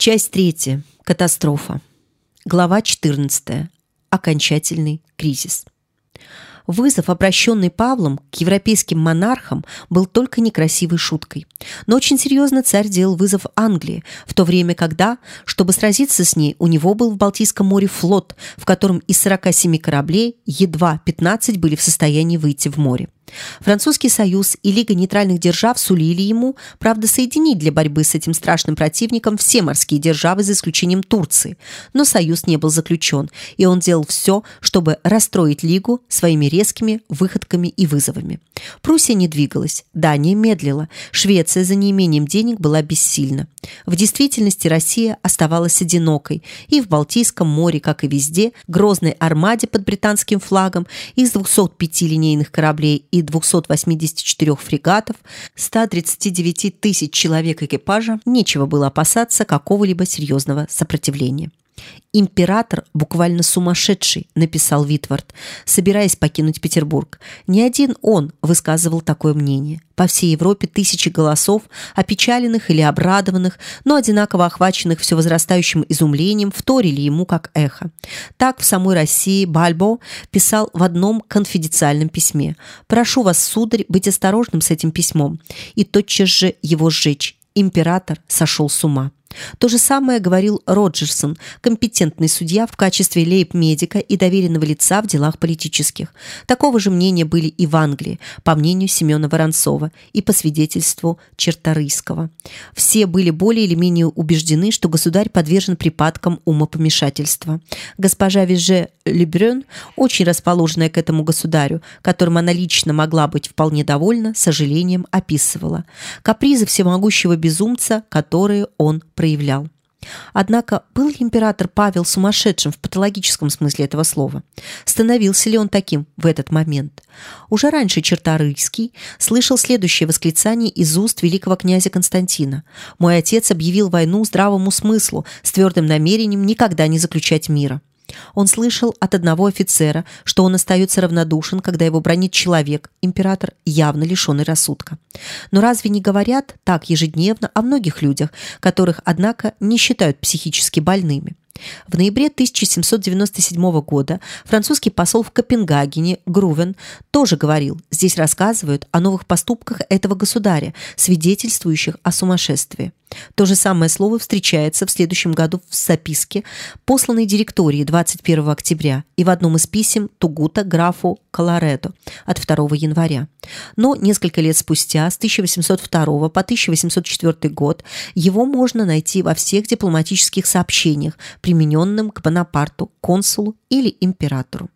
Часть третья. Катастрофа. Глава 14. Окончательный кризис. Вызов, обращенный Павлом к европейским монархам, был только некрасивой шуткой. Но очень серьезно царь делал вызов Англии, в то время когда, чтобы сразиться с ней, у него был в Балтийском море флот, в котором из 47 кораблей едва 15 были в состоянии выйти в море. Французский союз и Лига нейтральных держав сулили ему, правда, соединить для борьбы с этим страшным противником все морские державы за исключением Турции, но союз не был заключен, и он делал все, чтобы расстроить Лигу своими резкими выходками и вызовами. Пруссия не двигалась, Дания медлила, Швеция за неимением денег была бессильна. В действительности Россия оставалась одинокой, и в Балтийском море, как и везде, грозной армаде под британским флагом из 205 линейных кораблей и 284 фрегатов, 139 тысяч человек экипажа, нечего было опасаться какого-либо серьезного сопротивления. «Император буквально сумасшедший», – написал Витвард, собираясь покинуть Петербург. Ни один он высказывал такое мнение. По всей Европе тысячи голосов, опечаленных или обрадованных, но одинаково охваченных все возрастающим изумлением, вторили ему как эхо. Так в самой России Бальбо писал в одном конфиденциальном письме «Прошу вас, сударь, быть осторожным с этим письмом» и тотчас же его сжечь. Император сошел с ума. То же самое говорил Роджерсон, компетентный судья в качестве лейб-медика и доверенного лица в делах политических. Такого же мнения были и в Англии, по мнению Семена Воронцова и по свидетельству Черторийского. Все были более или менее убеждены, что государь подвержен припадкам умопомешательства. Госпожа Виже Лебрен, очень расположенная к этому государю, которым она лично могла быть вполне довольна, сожалением описывала капризы всемогущего безумца, которые он проявлял. Однако был ли император Павел сумасшедшим в патологическом смысле этого слова? Становился ли он таким в этот момент? Уже раньше Черторийский слышал следующее восклицание из уст великого князя Константина. «Мой отец объявил войну здравому смыслу с твердым намерением никогда не заключать мира». Он слышал от одного офицера, что он остается равнодушен, когда его бронит человек, император, явно лишенный рассудка. Но разве не говорят так ежедневно о многих людях, которых, однако, не считают психически больными? В ноябре 1797 года французский посол в Копенгагене Грувен тоже говорил, здесь рассказывают о новых поступках этого государя, свидетельствующих о сумасшествии. То же самое слово встречается в следующем году в записке, посланной директории 21 октября и в одном из писем Тугута графу Колоредо от 2 января. Но несколько лет спустя, с 1802 по 1804 год, его можно найти во всех дипломатических сообщениях, примененным к Бонапарту, консулу или императору.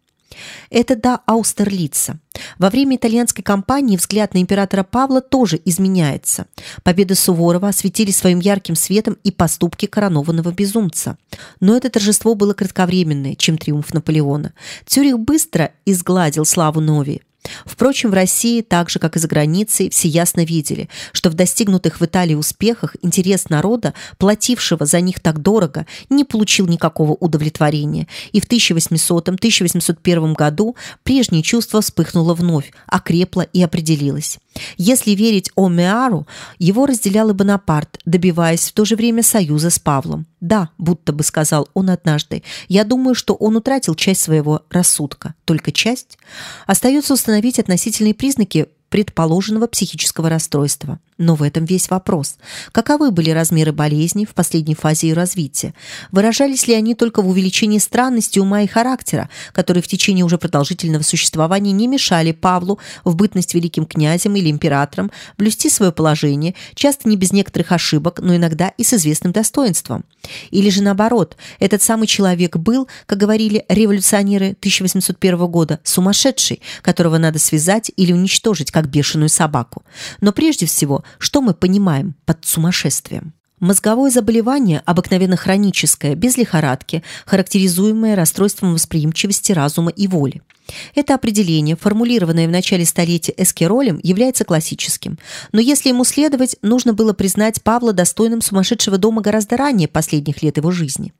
Это до Аустерлица. Во время итальянской кампании взгляд на императора Павла тоже изменяется. Победы Суворова осветили своим ярким светом и поступки коронованного безумца. Но это торжество было кратковременное, чем триумф Наполеона. Цюрих быстро изгладил славу Нови. Впрочем, в России, так же как и за границей, все ясно видели, что в достигнутых в Италии успехах интерес народа, платившего за них так дорого, не получил никакого удовлетворения, и в 1800-1801 году прежнее чувство вспыхнуло вновь, окрепло и определилось. Если верить Омеару, его разделял и Бонапарт, добиваясь в то же время союза с Павлом. Да, будто бы сказал он однажды, я думаю, что он утратил часть своего рассудка. Только часть? Остается установить относительные признаки предположенного психического расстройства. Но в этом весь вопрос. Каковы были размеры болезни в последней фазе ее развития? Выражались ли они только в увеличении странности ума и характера, которые в течение уже продолжительного существования не мешали Павлу в бытность великим князем или императором блюсти свое положение, часто не без некоторых ошибок, но иногда и с известным достоинством? Или же наоборот, этот самый человек был, как говорили революционеры 1801 года, сумасшедший, которого надо связать или уничтожить, как бешеную собаку. Но прежде всего что мы понимаем под сумасшествием? Мозговое заболевание, обыкновенно хроническое, без лихорадки, характеризуемое расстройством восприимчивости разума и воли. Это определение, формулированное в начале столетия Эскеролем, является классическим. Но если ему следовать, нужно было признать Павла достойным сумасшедшего дома гораздо ранее последних лет его жизни.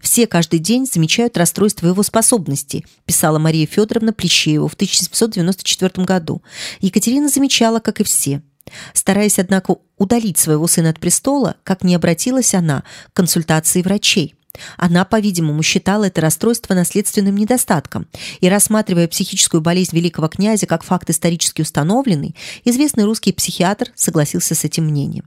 «Все каждый день замечают расстройство его способностей», писала Мария Федоровна Плещеева в 1794 году. Екатерина замечала, как и все – Стараясь, однако, удалить своего сына от престола, как не обратилась она к консультации врачей. Она, по-видимому, считала это расстройство наследственным недостатком, и, рассматривая психическую болезнь великого князя как факт исторически установленный, известный русский психиатр согласился с этим мнением.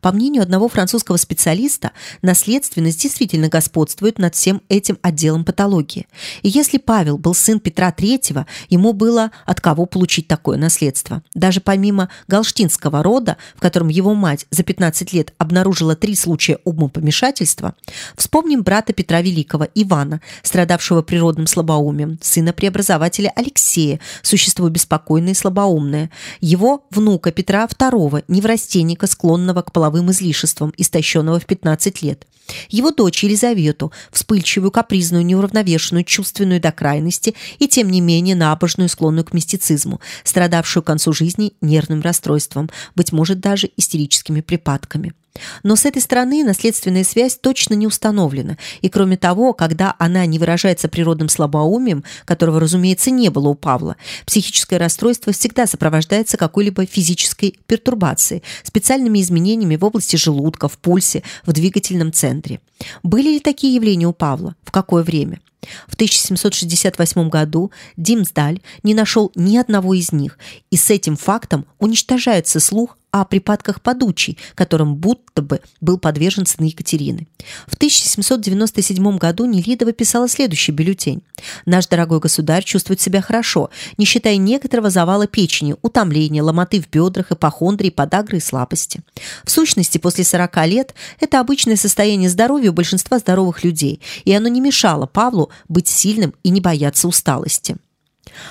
По мнению одного французского специалиста, наследственность действительно господствует над всем этим отделом патологии. И если Павел был сын Петра III, ему было от кого получить такое наследство. Даже помимо галштинского рода, в котором его мать за 15 лет обнаружила три случая умопомешательства, вспомним брата Петра Великого, Ивана, страдавшего природным слабоумием, сына преобразователя Алексея, существо беспокойное и слабоумное, его внука Петра II, неврастенника, склонного склонного к половым излишествам, истощенного в 15 лет. Его дочь Елизавету, вспыльчивую, капризную, неуравновешенную, чувственную до крайности и, тем не менее, набожную, склонную к мистицизму, страдавшую к концу жизни нервным расстройством, быть может, даже истерическими припадками. Но с этой стороны наследственная связь точно не установлена, и кроме того, когда она не выражается природным слабоумием, которого, разумеется, не было у Павла, психическое расстройство всегда сопровождается какой-либо физической пертурбацией, специальными изменениями в области желудка, в пульсе, в двигательном центре. Были ли такие явления у Павла? В какое время? В 1768 году Димсдаль не нашел ни одного из них, и с этим фактом уничтожается слух о припадках подучий, которым будто бы был подвержен сын Екатерины. В 1797 году Нелидова писала следующий бюллетень. «Наш дорогой государь чувствует себя хорошо, не считая некоторого завала печени, утомления, ломоты в бедрах, ипохондрии, подагры и слабости. В сущности, после 40 лет это обычное состояние здоровья у большинства здоровых людей, и оно не мешало Павлу быть сильным и не бояться усталости.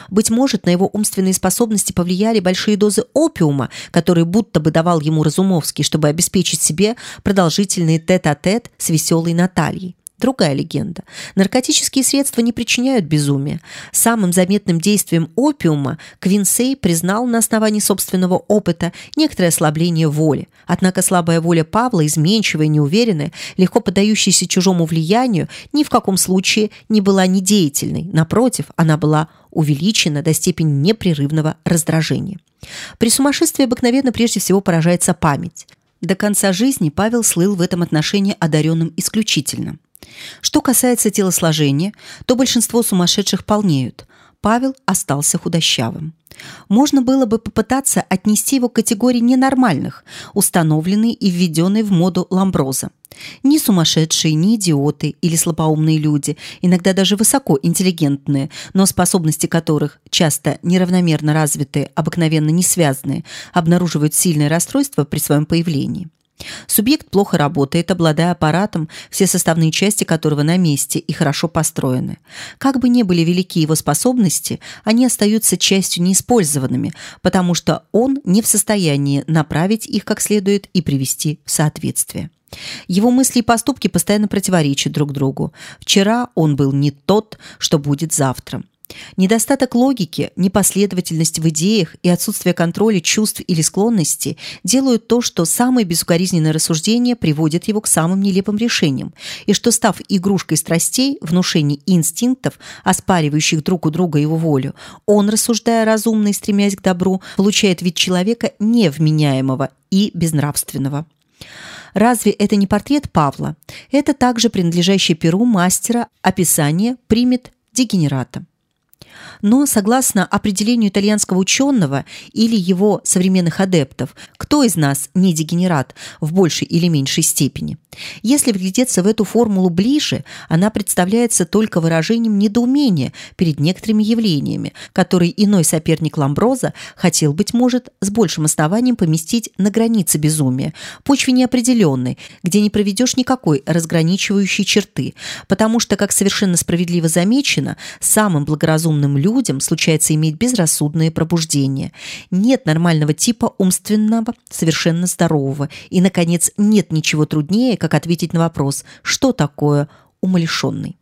Быть может, на его умственные способности повлияли большие дозы опиума, которые будто бы давал ему Разумовский, чтобы обеспечить себе продолжительный тет-а-тет -тет с веселой Натальей. Другая легенда. Наркотические средства не причиняют безумия. Самым заметным действием опиума Квинсей признал на основании собственного опыта некоторое ослабление воли. Однако слабая воля Павла, изменчивая, неуверенная, легко поддающаяся чужому влиянию, ни в каком случае не была недеятельной. Напротив, она была увеличена до степени непрерывного раздражения. При сумасшествии обыкновенно прежде всего поражается память. До конца жизни Павел слыл в этом отношении одаренным исключительно. Что касается телосложения, то большинство сумасшедших полнеют. Павел остался худощавым. Можно было бы попытаться отнести его к категории ненормальных, установленной и введенной в моду Ламброза. Ни сумасшедшие, ни идиоты или слабоумные люди, иногда даже высокоинтеллигентные, но способности которых, часто неравномерно развитые, обыкновенно не связанные, обнаруживают сильное расстройство при своем появлении. Субъект плохо работает, обладая аппаратом, все составные части которого на месте и хорошо построены. Как бы ни были велики его способности, они остаются частью неиспользованными, потому что он не в состоянии направить их как следует и привести в соответствие. Его мысли и поступки постоянно противоречат друг другу. Вчера он был не тот, что будет завтра. Недостаток логики, непоследовательность в идеях и отсутствие контроля чувств или склонностей делают то, что самое безукоризненное рассуждение приводит его к самым нелепым решениям, и что, став игрушкой страстей, внушений и инстинктов, оспаривающих друг у друга его волю, он, рассуждая разумно и стремясь к добру, получает вид человека невменяемого и безнравственного. Разве это не портрет Павла? Это также принадлежащий перу мастера описание примет дегенерата. Но, согласно определению итальянского ученого или его современных адептов, кто из нас не дегенерат в большей или меньшей степени? Если вглядеться в эту формулу ближе, она представляется только выражением недоумения перед некоторыми явлениями, которые иной соперник Ламброза хотел, быть может, с большим основанием поместить на границе безумия, почве неопределенной, где не проведешь никакой разграничивающей черты, потому что, как совершенно справедливо замечено, самым благоразумным людям случается иметь безрассудные пробуждения. Нет нормального типа умственного, совершенно здорового, и, наконец, нет ничего труднее, как ответить на вопрос, что такое умалишенный.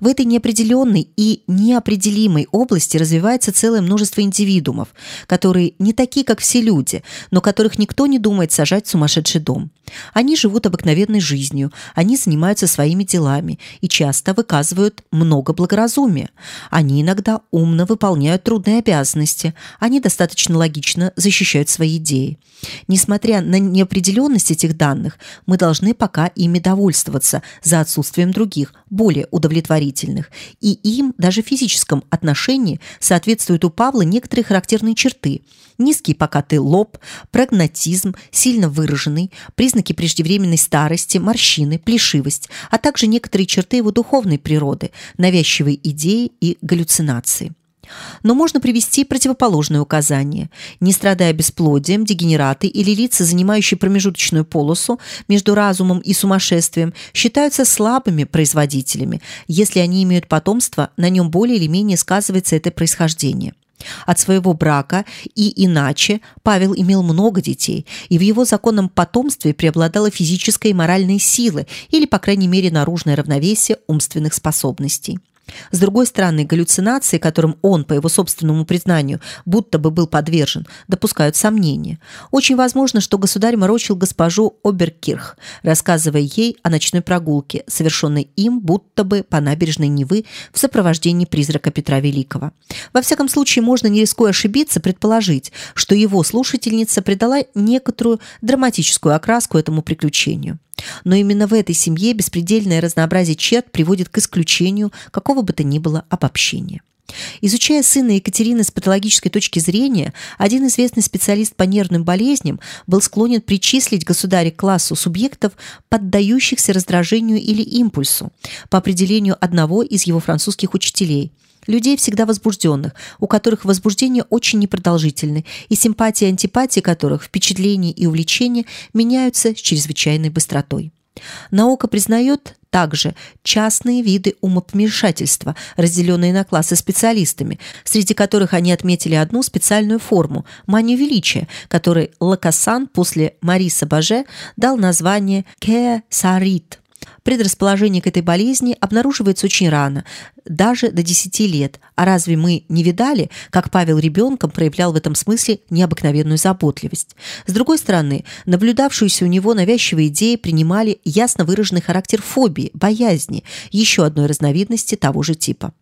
В этой неопределенной и неопределимой области развивается целое множество индивидуумов, которые не такие, как все люди, но которых никто не думает сажать в сумасшедший дом. Они живут обыкновенной жизнью, они занимаются своими делами и часто выказывают много благоразумия. Они иногда умно выполняют трудные обязанности, они достаточно логично защищают свои идеи. Несмотря на неопределенность этих данных, мы должны пока ими довольствоваться за отсутствием других, более удовлетворительных, и им даже в физическом отношении соответствуют у Павла некоторые характерные черты. Низкий покатый лоб, прагматизм, сильно выраженный, признаки преждевременной старости, морщины, плешивость, а также некоторые черты его духовной природы, навязчивые идеи и галлюцинации. Но можно привести противоположное указание. Не страдая бесплодием, дегенераты или лица, занимающие промежуточную полосу между разумом и сумасшествием, считаются слабыми производителями. Если они имеют потомство, на нем более или менее сказывается это происхождение. От своего брака и иначе Павел имел много детей, и в его законном потомстве преобладала физическая и моральная силы или, по крайней мере, наружное равновесие умственных способностей. С другой стороны, галлюцинации, которым он, по его собственному признанию, будто бы был подвержен, допускают сомнения. Очень возможно, что государь морочил госпожу Оберкирх, рассказывая ей о ночной прогулке, совершенной им будто бы по набережной Невы в сопровождении призрака Петра Великого. Во всяком случае, можно, не рискуя ошибиться, предположить, что его слушательница придала некоторую драматическую окраску этому приключению. Но именно в этой семье беспредельное разнообразие черт приводит к исключению какого бы то ни было обобщения. Изучая сына Екатерины с патологической точки зрения, один известный специалист по нервным болезням был склонен причислить государя к классу субъектов, поддающихся раздражению или импульсу, по определению одного из его французских учителей – людей всегда возбужденных, у которых возбуждение очень непродолжительны, и симпатии и антипатии которых, впечатления и увлечения меняются с чрезвычайной быстротой. Наука признает также частные виды умопомешательства, разделенные на классы специалистами, среди которых они отметили одну специальную форму – манию величия, которой Лакассан после Мариса Баже дал название «кесарит» предрасположение к этой болезни обнаруживается очень рано, даже до 10 лет. А разве мы не видали, как Павел ребенком проявлял в этом смысле необыкновенную заботливость? С другой стороны, наблюдавшуюся у него навязчивые идеи принимали ясно выраженный характер фобии, боязни, еще одной разновидности того же типа.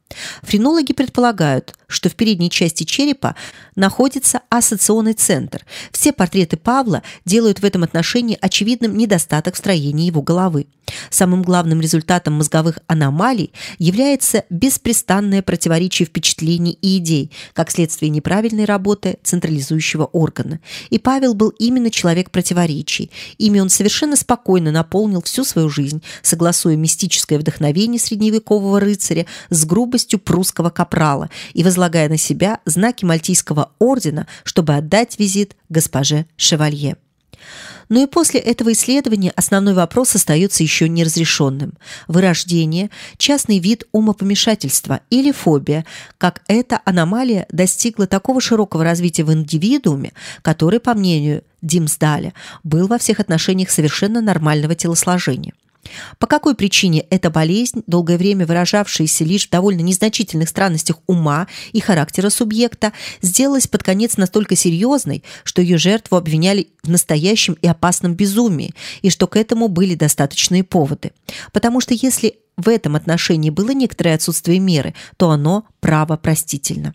Френологи предполагают, что в передней части черепа находится ассоционный центр. Все портреты Павла делают в этом отношении очевидным недостаток в строении его головы. Самым главным результатом мозговых аномалий является беспрестанное противоречие впечатлений и идей, как следствие неправильной работы централизующего органа. И Павел был именно человек противоречий. Ими он совершенно спокойно наполнил всю свою жизнь, согласуя мистическое вдохновение средневекового рыцаря с грубостью прусского капрала и возлагая на себя знаки Мальтийского ордена, чтобы отдать визит госпоже Шевалье. Но и после этого исследования основной вопрос остается еще неразрешенным. Вырождение – частный вид умопомешательства или фобия, как эта аномалия достигла такого широкого развития в индивидууме, который, по мнению Димсдаля, был во всех отношениях совершенно нормального телосложения. По какой причине эта болезнь, долгое время выражавшаяся лишь в довольно незначительных странностях ума и характера субъекта, сделалась под конец настолько серьезной, что ее жертву обвиняли в настоящем и опасном безумии, и что к этому были достаточные поводы. Потому что если в этом отношении было некоторое отсутствие меры, то оно право простительно.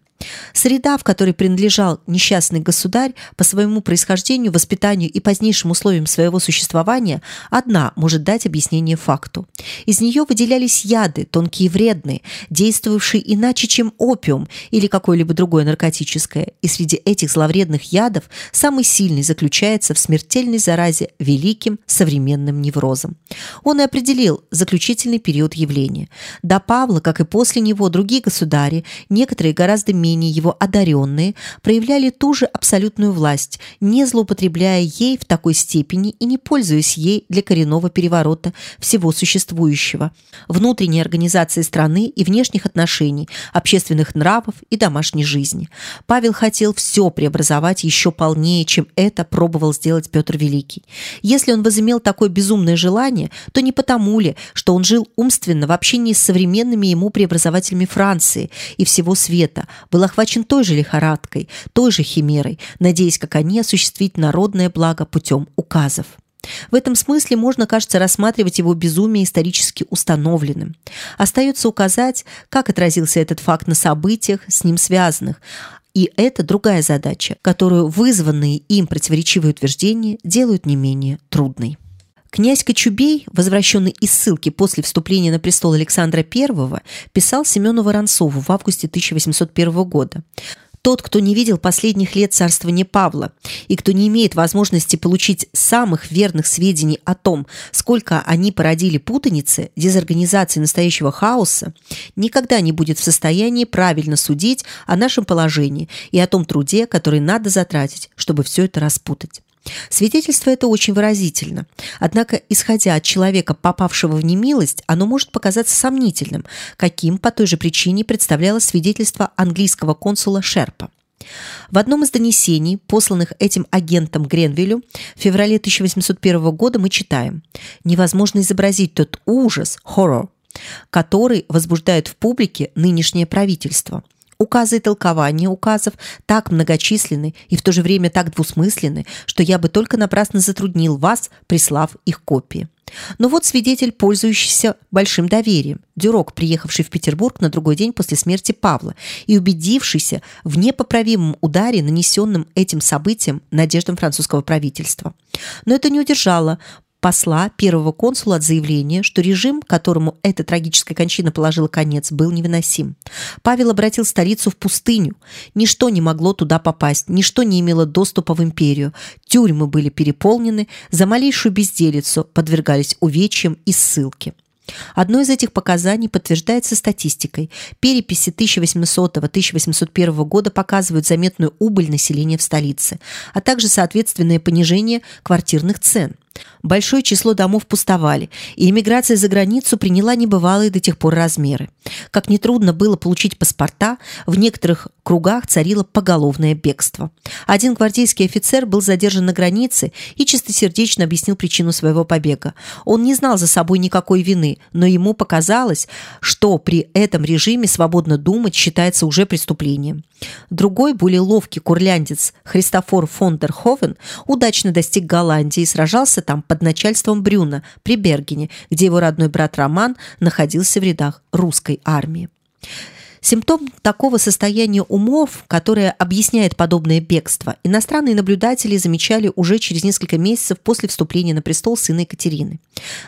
Среда, в которой принадлежал несчастный государь, по своему происхождению, воспитанию и позднейшим условиям своего существования, одна может дать объяснение факту. Из нее выделялись яды, тонкие и вредные, действовавшие иначе, чем опиум или какое-либо другое наркотическое, и среди этих зловредных ядов самый сильный заключается в смертельной заразе великим современным неврозом. Он и определил заключительный период явления. До Павла, как и после него, другие государи, некоторые гораздо менее его одаренные, проявляли ту же абсолютную власть, не злоупотребляя ей в такой степени и не пользуясь ей для коренного переворота всего существующего, внутренней организации страны и внешних отношений, общественных нравов и домашней жизни. Павел хотел все преобразовать еще полнее, чем это пробовал сделать Петр Великий. Если он возымел такое безумное желание, то не потому ли, что он жил умственно преимущественно в общении с современными ему преобразователями Франции и всего света, был охвачен той же лихорадкой, той же химерой, надеясь, как они, осуществить народное благо путем указов. В этом смысле можно, кажется, рассматривать его безумие исторически установленным. Остается указать, как отразился этот факт на событиях, с ним связанных, и это другая задача, которую вызванные им противоречивые утверждения делают не менее трудной. Князь Кочубей, возвращенный из ссылки после вступления на престол Александра I, писал Семену Воронцову в августе 1801 года. Тот, кто не видел последних лет царствования Павла и кто не имеет возможности получить самых верных сведений о том, сколько они породили путаницы, дезорганизации настоящего хаоса, никогда не будет в состоянии правильно судить о нашем положении и о том труде, который надо затратить, чтобы все это распутать. Свидетельство это очень выразительно. Однако, исходя от человека, попавшего в немилость, оно может показаться сомнительным, каким по той же причине представлялось свидетельство английского консула Шерпа. В одном из донесений, посланных этим агентом Гренвилю в феврале 1801 года, мы читаем «Невозможно изобразить тот ужас, horror, который возбуждает в публике нынешнее правительство. Указы и толкования указов так многочисленны и в то же время так двусмысленны, что я бы только напрасно затруднил вас, прислав их копии. Но вот свидетель, пользующийся большим доверием, Дюрок, приехавший в Петербург на другой день после смерти Павла и убедившийся в непоправимом ударе, нанесенном этим событием надеждам французского правительства. Но это не удержало посла первого консула от заявления, что режим, которому эта трагическая кончина положила конец, был невыносим. Павел обратил столицу в пустыню. Ничто не могло туда попасть, ничто не имело доступа в империю. Тюрьмы были переполнены, за малейшую безделицу подвергались увечьям и ссылке. Одно из этих показаний подтверждается статистикой. Переписи 1800-1801 года показывают заметную убыль населения в столице, а также соответственное понижение квартирных цен. Большое число домов пустовали, и эмиграция за границу приняла небывалые до тех пор размеры. Как нетрудно было получить паспорта, в некоторых кругах царило поголовное бегство. Один гвардейский офицер был задержан на границе и чистосердечно объяснил причину своего побега. Он не знал за собой никакой вины, но ему показалось, что при этом режиме свободно думать считается уже преступлением. Другой, более ловкий курляндец Христофор фон дер Ховен удачно достиг Голландии и сражался там под начальством Брюна при Бергене, где его родной брат Роман находился в рядах русской армии. Симптом такого состояния умов, которое объясняет подобное бегство, иностранные наблюдатели замечали уже через несколько месяцев после вступления на престол сына Екатерины.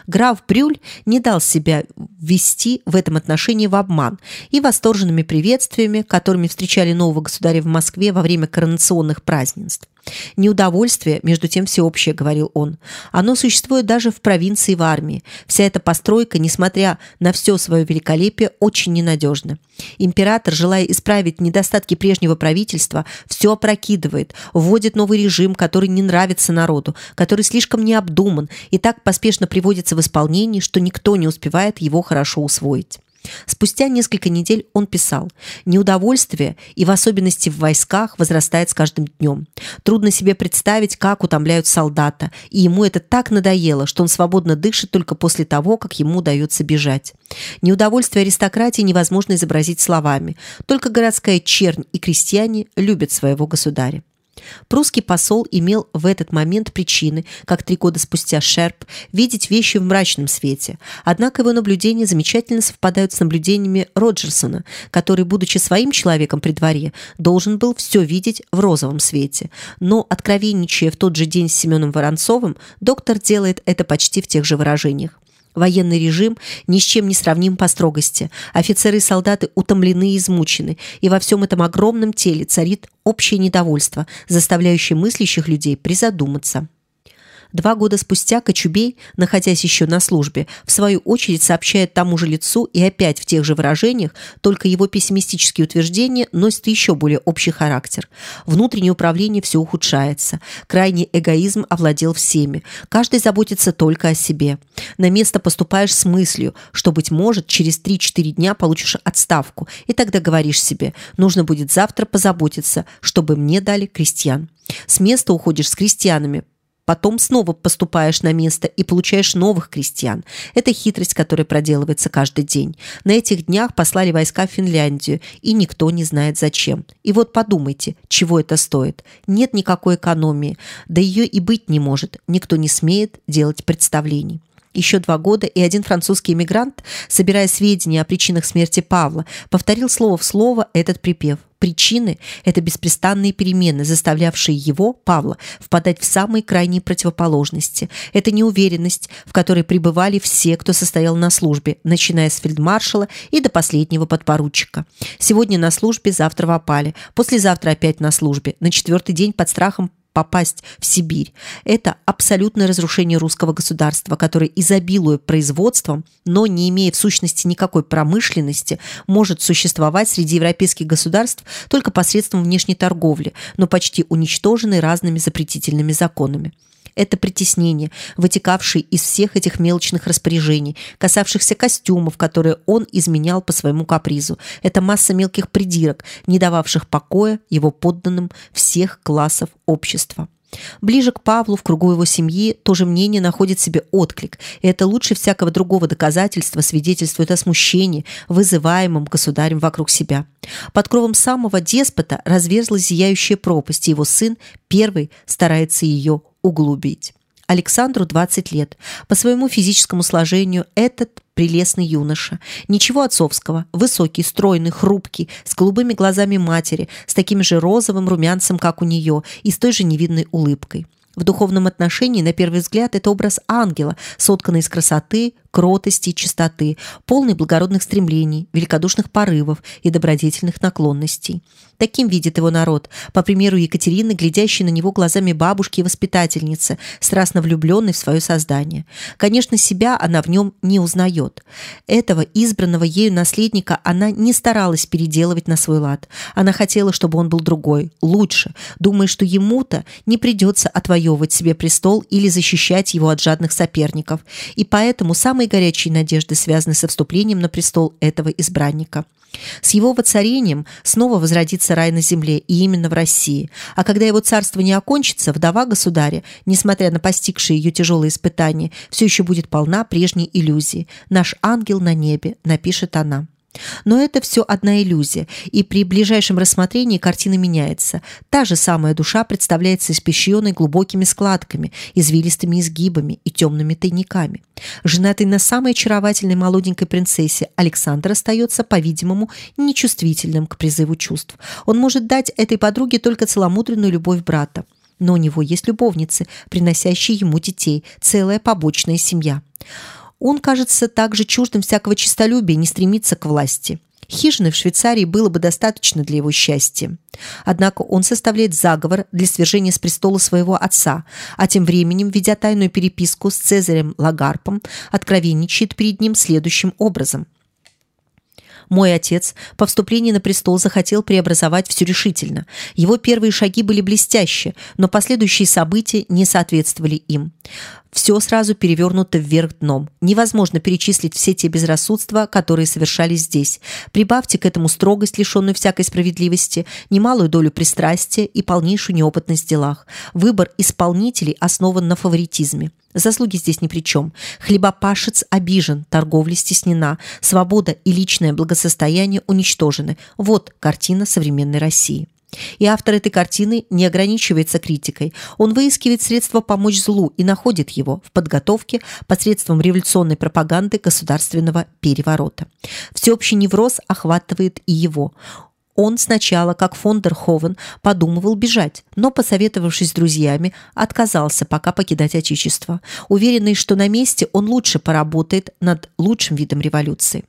Граф Брюль не дал себя ввести в этом отношении в обман и восторженными приветствиями, которыми встречали нового государя в Москве во время коронационных празднеств. Неудовольствие, между тем, всеобщее, говорил он. Оно существует даже в провинции в армии. Вся эта постройка, несмотря на все свое великолепие, очень ненадежна. Император, желая исправить недостатки прежнего правительства, все опрокидывает, вводит новый режим, который не нравится народу, который слишком необдуман и так поспешно приводится в исполнение, что никто не успевает его хорошо усвоить. Спустя несколько недель он писал: "Неудовольствие, и в особенности в войсках, возрастает с каждым днем. Трудно себе представить, как утомляют солдата, и ему это так надоело, что он свободно дышит только после того, как ему удается бежать. Неудовольствие аристократии невозможно изобразить словами. Только городская чернь и крестьяне любят своего государя. Прусский посол имел в этот момент причины, как три года спустя Шерп, видеть вещи в мрачном свете. Однако его наблюдения замечательно совпадают с наблюдениями Роджерсона, который, будучи своим человеком при дворе, должен был все видеть в розовом свете. Но, откровенничая в тот же день с Семеном Воронцовым, доктор делает это почти в тех же выражениях. Военный режим ни с чем не сравним по строгости. Офицеры и солдаты утомлены и измучены, и во всем этом огромном теле царит общее недовольство, заставляющее мыслящих людей призадуматься. Два года спустя Кочубей, находясь еще на службе, в свою очередь сообщает тому же лицу и опять в тех же выражениях, только его пессимистические утверждения носят еще более общий характер. Внутреннее управление все ухудшается. Крайний эгоизм овладел всеми. Каждый заботится только о себе. На место поступаешь с мыслью, что, быть может, через 3-4 дня получишь отставку, и тогда говоришь себе, нужно будет завтра позаботиться, чтобы мне дали крестьян. С места уходишь с крестьянами, Потом снова поступаешь на место и получаешь новых крестьян. Это хитрость, которая проделывается каждый день. На этих днях послали войска в Финляндию, и никто не знает зачем. И вот подумайте, чего это стоит. Нет никакой экономии, да ее и быть не может. Никто не смеет делать представлений еще два года, и один французский эмигрант, собирая сведения о причинах смерти Павла, повторил слово в слово этот припев. Причины – это беспрестанные перемены, заставлявшие его, Павла, впадать в самые крайние противоположности. Это неуверенность, в которой пребывали все, кто состоял на службе, начиная с фельдмаршала и до последнего подпоручика. Сегодня на службе, завтра в опале, послезавтра опять на службе, на четвертый день под страхом попасть в Сибирь. Это абсолютное разрушение русского государства, которое, изобилуя производством, но не имея в сущности никакой промышленности, может существовать среди европейских государств только посредством внешней торговли, но почти уничтоженной разными запретительными законами это притеснение, вытекавшее из всех этих мелочных распоряжений, касавшихся костюмов, которые он изменял по своему капризу. Это масса мелких придирок, не дававших покоя его подданным всех классов общества. Ближе к Павлу, в кругу его семьи, тоже мнение находит себе отклик, и это лучше всякого другого доказательства свидетельствует о смущении, вызываемом государем вокруг себя. Под кровом самого деспота разверзлась зияющая пропасть, и его сын первый старается ее углубить. Александру 20 лет. По своему физическому сложению этот прелестный юноша. Ничего отцовского. Высокий, стройный, хрупкий, с голубыми глазами матери, с таким же розовым румянцем, как у нее, и с той же невидной улыбкой. В духовном отношении, на первый взгляд, это образ ангела, сотканный из красоты, кротости и чистоты, полный благородных стремлений, великодушных порывов и добродетельных наклонностей. Таким видит его народ, по примеру Екатерины, глядящей на него глазами бабушки и воспитательницы, страстно влюбленной в свое создание. Конечно, себя она в нем не узнает. Этого избранного ею наследника она не старалась переделывать на свой лад. Она хотела, чтобы он был другой, лучше, думая, что ему-то не придется отвоевывать себе престол или защищать его от жадных соперников. И поэтому самые самые горячие надежды связаны со вступлением на престол этого избранника. С его воцарением снова возродится рай на земле, и именно в России. А когда его царство не окончится, вдова государя, несмотря на постигшие ее тяжелые испытания, все еще будет полна прежней иллюзии. «Наш ангел на небе», напишет она. Но это все одна иллюзия, и при ближайшем рассмотрении картина меняется. Та же самая душа представляется испещренной глубокими складками, извилистыми изгибами и темными тайниками. Женатый на самой очаровательной молоденькой принцессе, Александр остается, по-видимому, нечувствительным к призыву чувств. Он может дать этой подруге только целомудренную любовь брата. Но у него есть любовницы, приносящие ему детей, целая побочная семья. Он кажется также чуждым всякого честолюбия, не стремится к власти. Хижины в Швейцарии было бы достаточно для его счастья. Однако он составляет заговор для свержения с престола своего отца, а тем временем, ведя тайную переписку с Цезарем Лагарпом, откровенничает перед ним следующим образом – мой отец по вступлении на престол захотел преобразовать все решительно. Его первые шаги были блестящие, но последующие события не соответствовали им. Все сразу перевернуто вверх дном. Невозможно перечислить все те безрассудства, которые совершались здесь. Прибавьте к этому строгость, лишенную всякой справедливости, немалую долю пристрастия и полнейшую неопытность в делах. Выбор исполнителей основан на фаворитизме. Заслуги здесь ни при чем. Хлебопашец обижен, торговля стеснена, свобода и личное благосостояние уничтожены. Вот картина современной России. И автор этой картины не ограничивается критикой. Он выискивает средства помочь злу и находит его в подготовке посредством революционной пропаганды государственного переворота. Всеобщий невроз охватывает и его. Он сначала, как фон дер Ховен, подумывал бежать, но, посоветовавшись с друзьями, отказался пока покидать Отечество, уверенный, что на месте он лучше поработает над лучшим видом революции.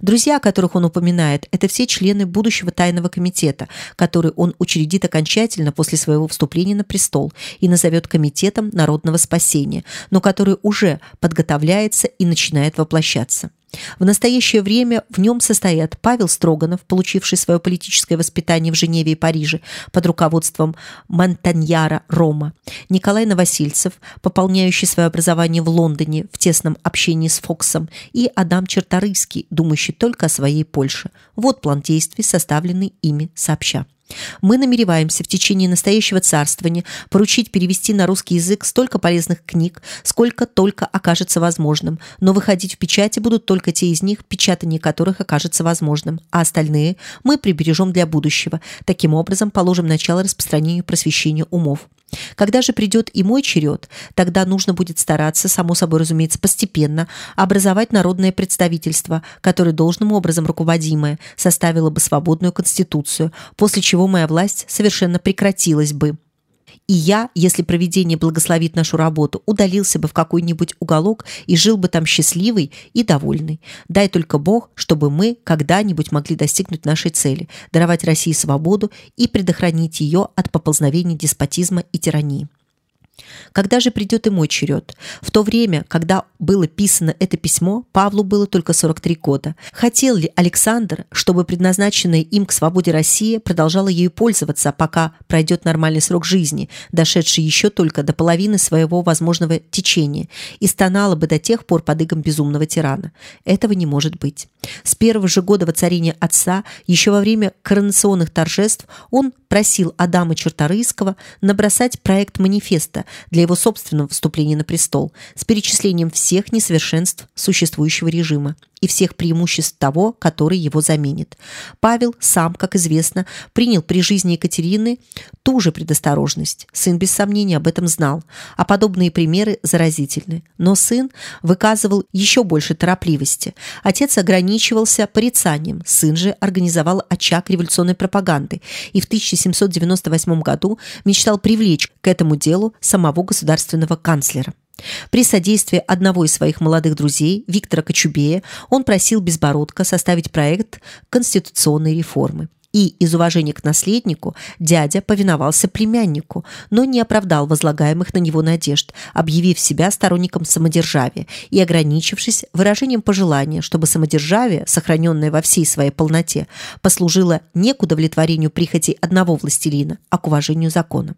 Друзья, о которых он упоминает, это все члены будущего тайного комитета, который он учредит окончательно после своего вступления на престол и назовет комитетом народного спасения, но который уже подготовляется и начинает воплощаться. В настоящее время в нем состоят Павел Строганов, получивший свое политическое воспитание в Женеве и Париже под руководством Монтаньяра Рома, Николай Новосильцев, пополняющий свое образование в Лондоне в тесном общении с Фоксом, и Адам Черторийский, думающий только о своей Польше. Вот план действий, составленный ими сообща. Мы намереваемся в течение настоящего царствования поручить перевести на русский язык столько полезных книг, сколько только окажется возможным, но выходить в печати будут только те из них, печатание которых окажется возможным, а остальные мы прибережем для будущего. Таким образом, положим начало распространению просвещения умов. Когда же придет и мой черед, тогда нужно будет стараться, само собой разумеется, постепенно образовать народное представительство, которое должным образом руководимое составило бы свободную конституцию, после чего моя власть совершенно прекратилась бы. И я, если провидение благословит нашу работу, удалился бы в какой-нибудь уголок и жил бы там счастливый и довольный. Дай только Бог, чтобы мы когда-нибудь могли достигнуть нашей цели – даровать России свободу и предохранить ее от поползновений деспотизма и тирании. Когда же придет и мой черед? В то время, когда было писано это письмо, Павлу было только 43 года. Хотел ли Александр, чтобы предназначенная им к свободе Россия продолжала ею пользоваться, пока пройдет нормальный срок жизни, дошедший еще только до половины своего возможного течения, и стонала бы до тех пор под игом безумного тирана? Этого не может быть. С первого же года воцарения отца, еще во время коронационных торжеств, он просил Адама Черторийского набросать проект манифеста для его собственного вступления на престол с перечислением всех несовершенств существующего режима и всех преимуществ того, который его заменит. Павел сам, как известно, принял при жизни Екатерины ту же предосторожность. Сын без сомнения об этом знал, а подобные примеры заразительны. Но сын выказывал еще больше торопливости. Отец ограничивался порицанием, сын же организовал очаг революционной пропаганды и в 1798 году мечтал привлечь к этому делу самого государственного канцлера. При содействии одного из своих молодых друзей, Виктора Кочубея, он просил Безбородко составить проект конституционной реформы. И из уважения к наследнику дядя повиновался племяннику, но не оправдал возлагаемых на него надежд, объявив себя сторонником самодержавия и ограничившись выражением пожелания, чтобы самодержавие, сохраненное во всей своей полноте, послужило не к удовлетворению прихотей одного властелина, а к уважению закона.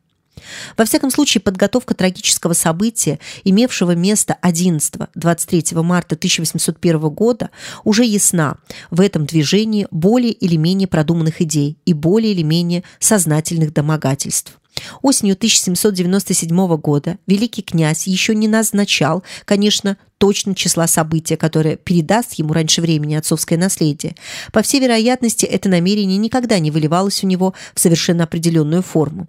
Во всяком случае, подготовка трагического события, имевшего место 11-23 марта 1801 года, уже ясна в этом движении более или менее продуманных идей и более или менее сознательных домогательств. Осенью 1797 года великий князь еще не назначал, конечно, точно числа события, которое передаст ему раньше времени отцовское наследие. По всей вероятности, это намерение никогда не выливалось у него в совершенно определенную форму.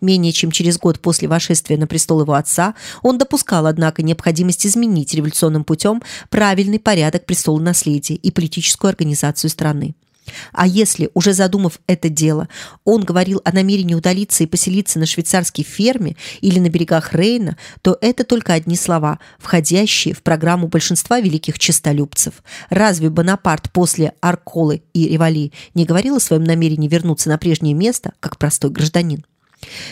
Менее чем через год после вошествия на престол его отца он допускал, однако, необходимость изменить революционным путем правильный порядок престола наследия и политическую организацию страны. А если, уже задумав это дело, он говорил о намерении удалиться и поселиться на швейцарской ферме или на берегах Рейна, то это только одни слова, входящие в программу большинства великих честолюбцев. Разве Бонапарт после Арколы и Ревали не говорил о своем намерении вернуться на прежнее место, как простой гражданин?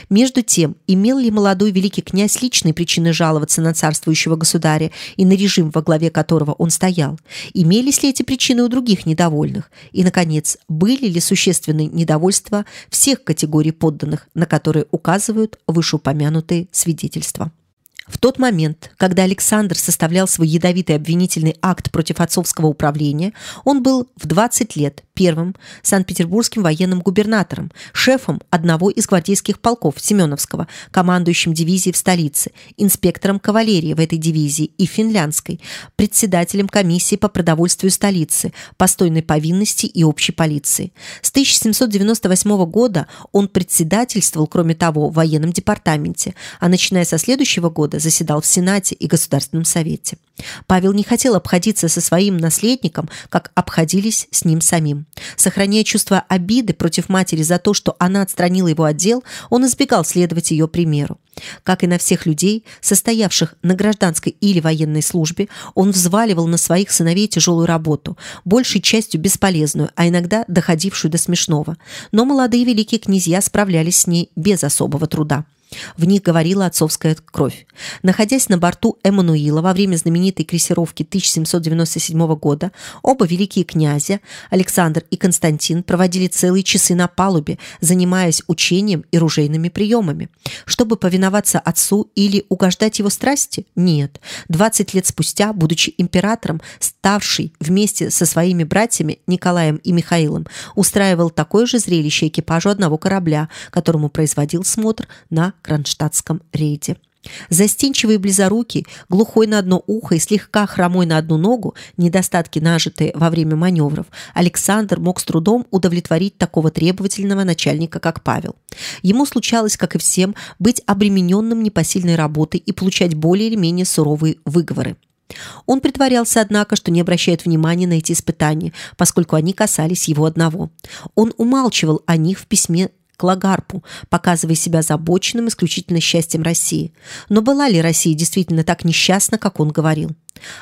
Между тем, имел ли молодой великий князь личные причины жаловаться на царствующего государя и на режим, во главе которого он стоял? Имелись ли эти причины у других недовольных? И, наконец, были ли существенные недовольства всех категорий подданных, на которые указывают вышеупомянутые свидетельства? В тот момент, когда Александр составлял свой ядовитый обвинительный акт против отцовского управления, он был в 20 лет первым санкт-петербургским военным губернатором, шефом одного из гвардейских полков Семеновского, командующим дивизией в столице, инспектором кавалерии в этой дивизии и финляндской, председателем комиссии по продовольствию столицы, постойной повинности и общей полиции. С 1798 года он председательствовал, кроме того, в военном департаменте, а начиная со следующего года заседал в Сенате и Государственном совете. Павел не хотел обходиться со своим наследником, как обходились с ним самим. Сохраняя чувство обиды против матери за то, что она отстранила его от дел, он избегал следовать ее примеру. Как и на всех людей, состоявших на гражданской или военной службе, он взваливал на своих сыновей тяжелую работу, большей частью бесполезную, а иногда доходившую до смешного. Но молодые великие князья справлялись с ней без особого труда. В них говорила отцовская кровь. Находясь на борту Эммануила во время знаменитой знаменитой крейсировки 1797 года оба великие князя Александр и Константин проводили целые часы на палубе, занимаясь учением и ружейными приемами. Чтобы повиноваться отцу или угождать его страсти? Нет. 20 лет спустя, будучи императором, ставший вместе со своими братьями Николаем и Михаилом, устраивал такое же зрелище экипажу одного корабля, которому производил смотр на Кронштадтском рейде. Застенчивый и близорукий, глухой на одно ухо и слегка хромой на одну ногу, недостатки нажитые во время маневров, Александр мог с трудом удовлетворить такого требовательного начальника, как Павел. Ему случалось, как и всем, быть обремененным непосильной работой и получать более или менее суровые выговоры. Он притворялся, однако, что не обращает внимания на эти испытания, поскольку они касались его одного. Он умалчивал о них в письме к Лагарпу, показывая себя озабоченным исключительно счастьем России. Но была ли Россия действительно так несчастна, как он говорил?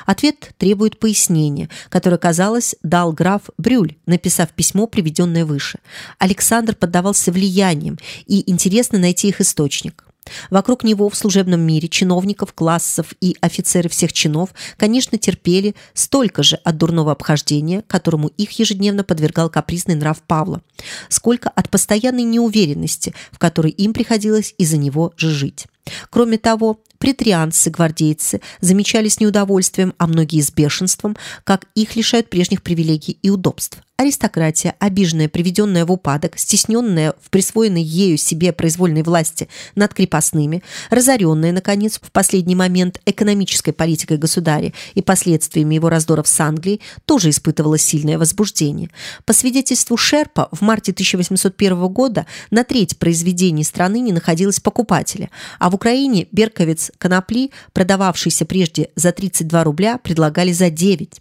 Ответ требует пояснения, которое, казалось, дал граф Брюль, написав письмо, приведенное выше. Александр поддавался влияниям, и интересно найти их источник. Вокруг него в служебном мире чиновников, классов и офицеры всех чинов, конечно, терпели столько же от дурного обхождения, которому их ежедневно подвергал капризный нрав Павла, сколько от постоянной неуверенности, в которой им приходилось из-за него же жить. Кроме того, претрианцы, гвардейцы замечали с неудовольствием, а многие с бешенством, как их лишают прежних привилегий и удобств. Аристократия, обиженная, приведенная в упадок, стесненная в присвоенной ею себе произвольной власти над крепостными, разоренная, наконец, в последний момент экономической политикой государя и последствиями его раздоров с Англией, тоже испытывала сильное возбуждение. По свидетельству Шерпа, в марте 1801 года на треть произведений страны не находилось покупателя, а в Украине берковец конопли, продававшийся прежде за 32 рубля, предлагали за 9.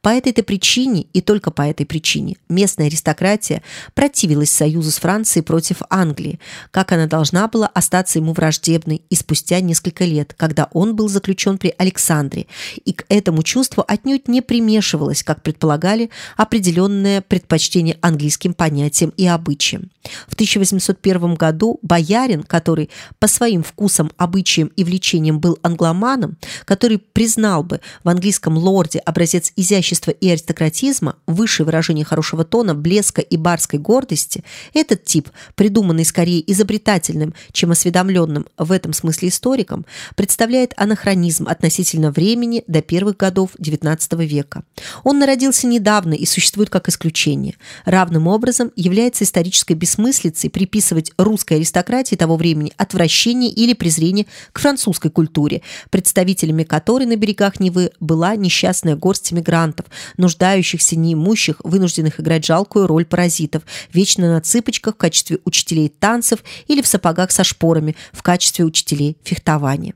По этой-то причине и только по этой причине местная аристократия противилась союзу с Францией против Англии, как она должна была остаться ему враждебной и спустя несколько лет, когда он был заключен при Александре, и к этому чувству отнюдь не примешивалось, как предполагали, определенное предпочтение английским понятиям и обычаям. В 1801 году боярин, который по своим вкусам, обычаям и влечениям был англоманом, который признал бы в английском лорде образец изящества и аристократизма, высшее выражение хорошего тона, блеска и барской гордости, этот тип, придуманный скорее изобретательным, чем осведомленным в этом смысле историком, представляет анахронизм относительно времени до первых годов XIX века. Он народился недавно и существует как исключение. Равным образом является исторической бессмыслицей приписывать русской аристократии того времени отвращение или презрение к французской культуре, представителями которой на берегах Невы была несчастная горсть мигрантов, нуждающихся неимущих, вынужденных играть жалкую роль паразитов, вечно на цыпочках в качестве учителей танцев или в сапогах со шпорами в качестве учителей фехтования.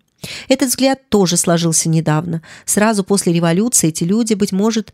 Этот взгляд тоже сложился недавно. Сразу после революции эти люди, быть может,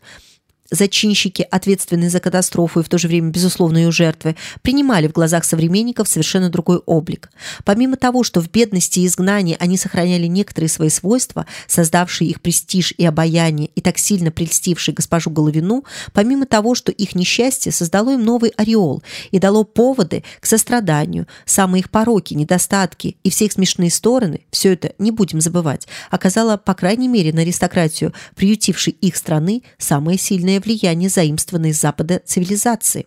зачинщики, ответственные за катастрофу и в то же время, безусловно, ее жертвы, принимали в глазах современников совершенно другой облик. Помимо того, что в бедности и изгнании они сохраняли некоторые свои свойства, создавшие их престиж и обаяние и так сильно прельстившие госпожу Головину, помимо того, что их несчастье создало им новый ореол и дало поводы к состраданию, самые их пороки, недостатки и все их смешные стороны, все это, не будем забывать, оказало, по крайней мере, на аристократию, приютившей их страны, самое сильное влияние заимствованной из Запада цивилизации.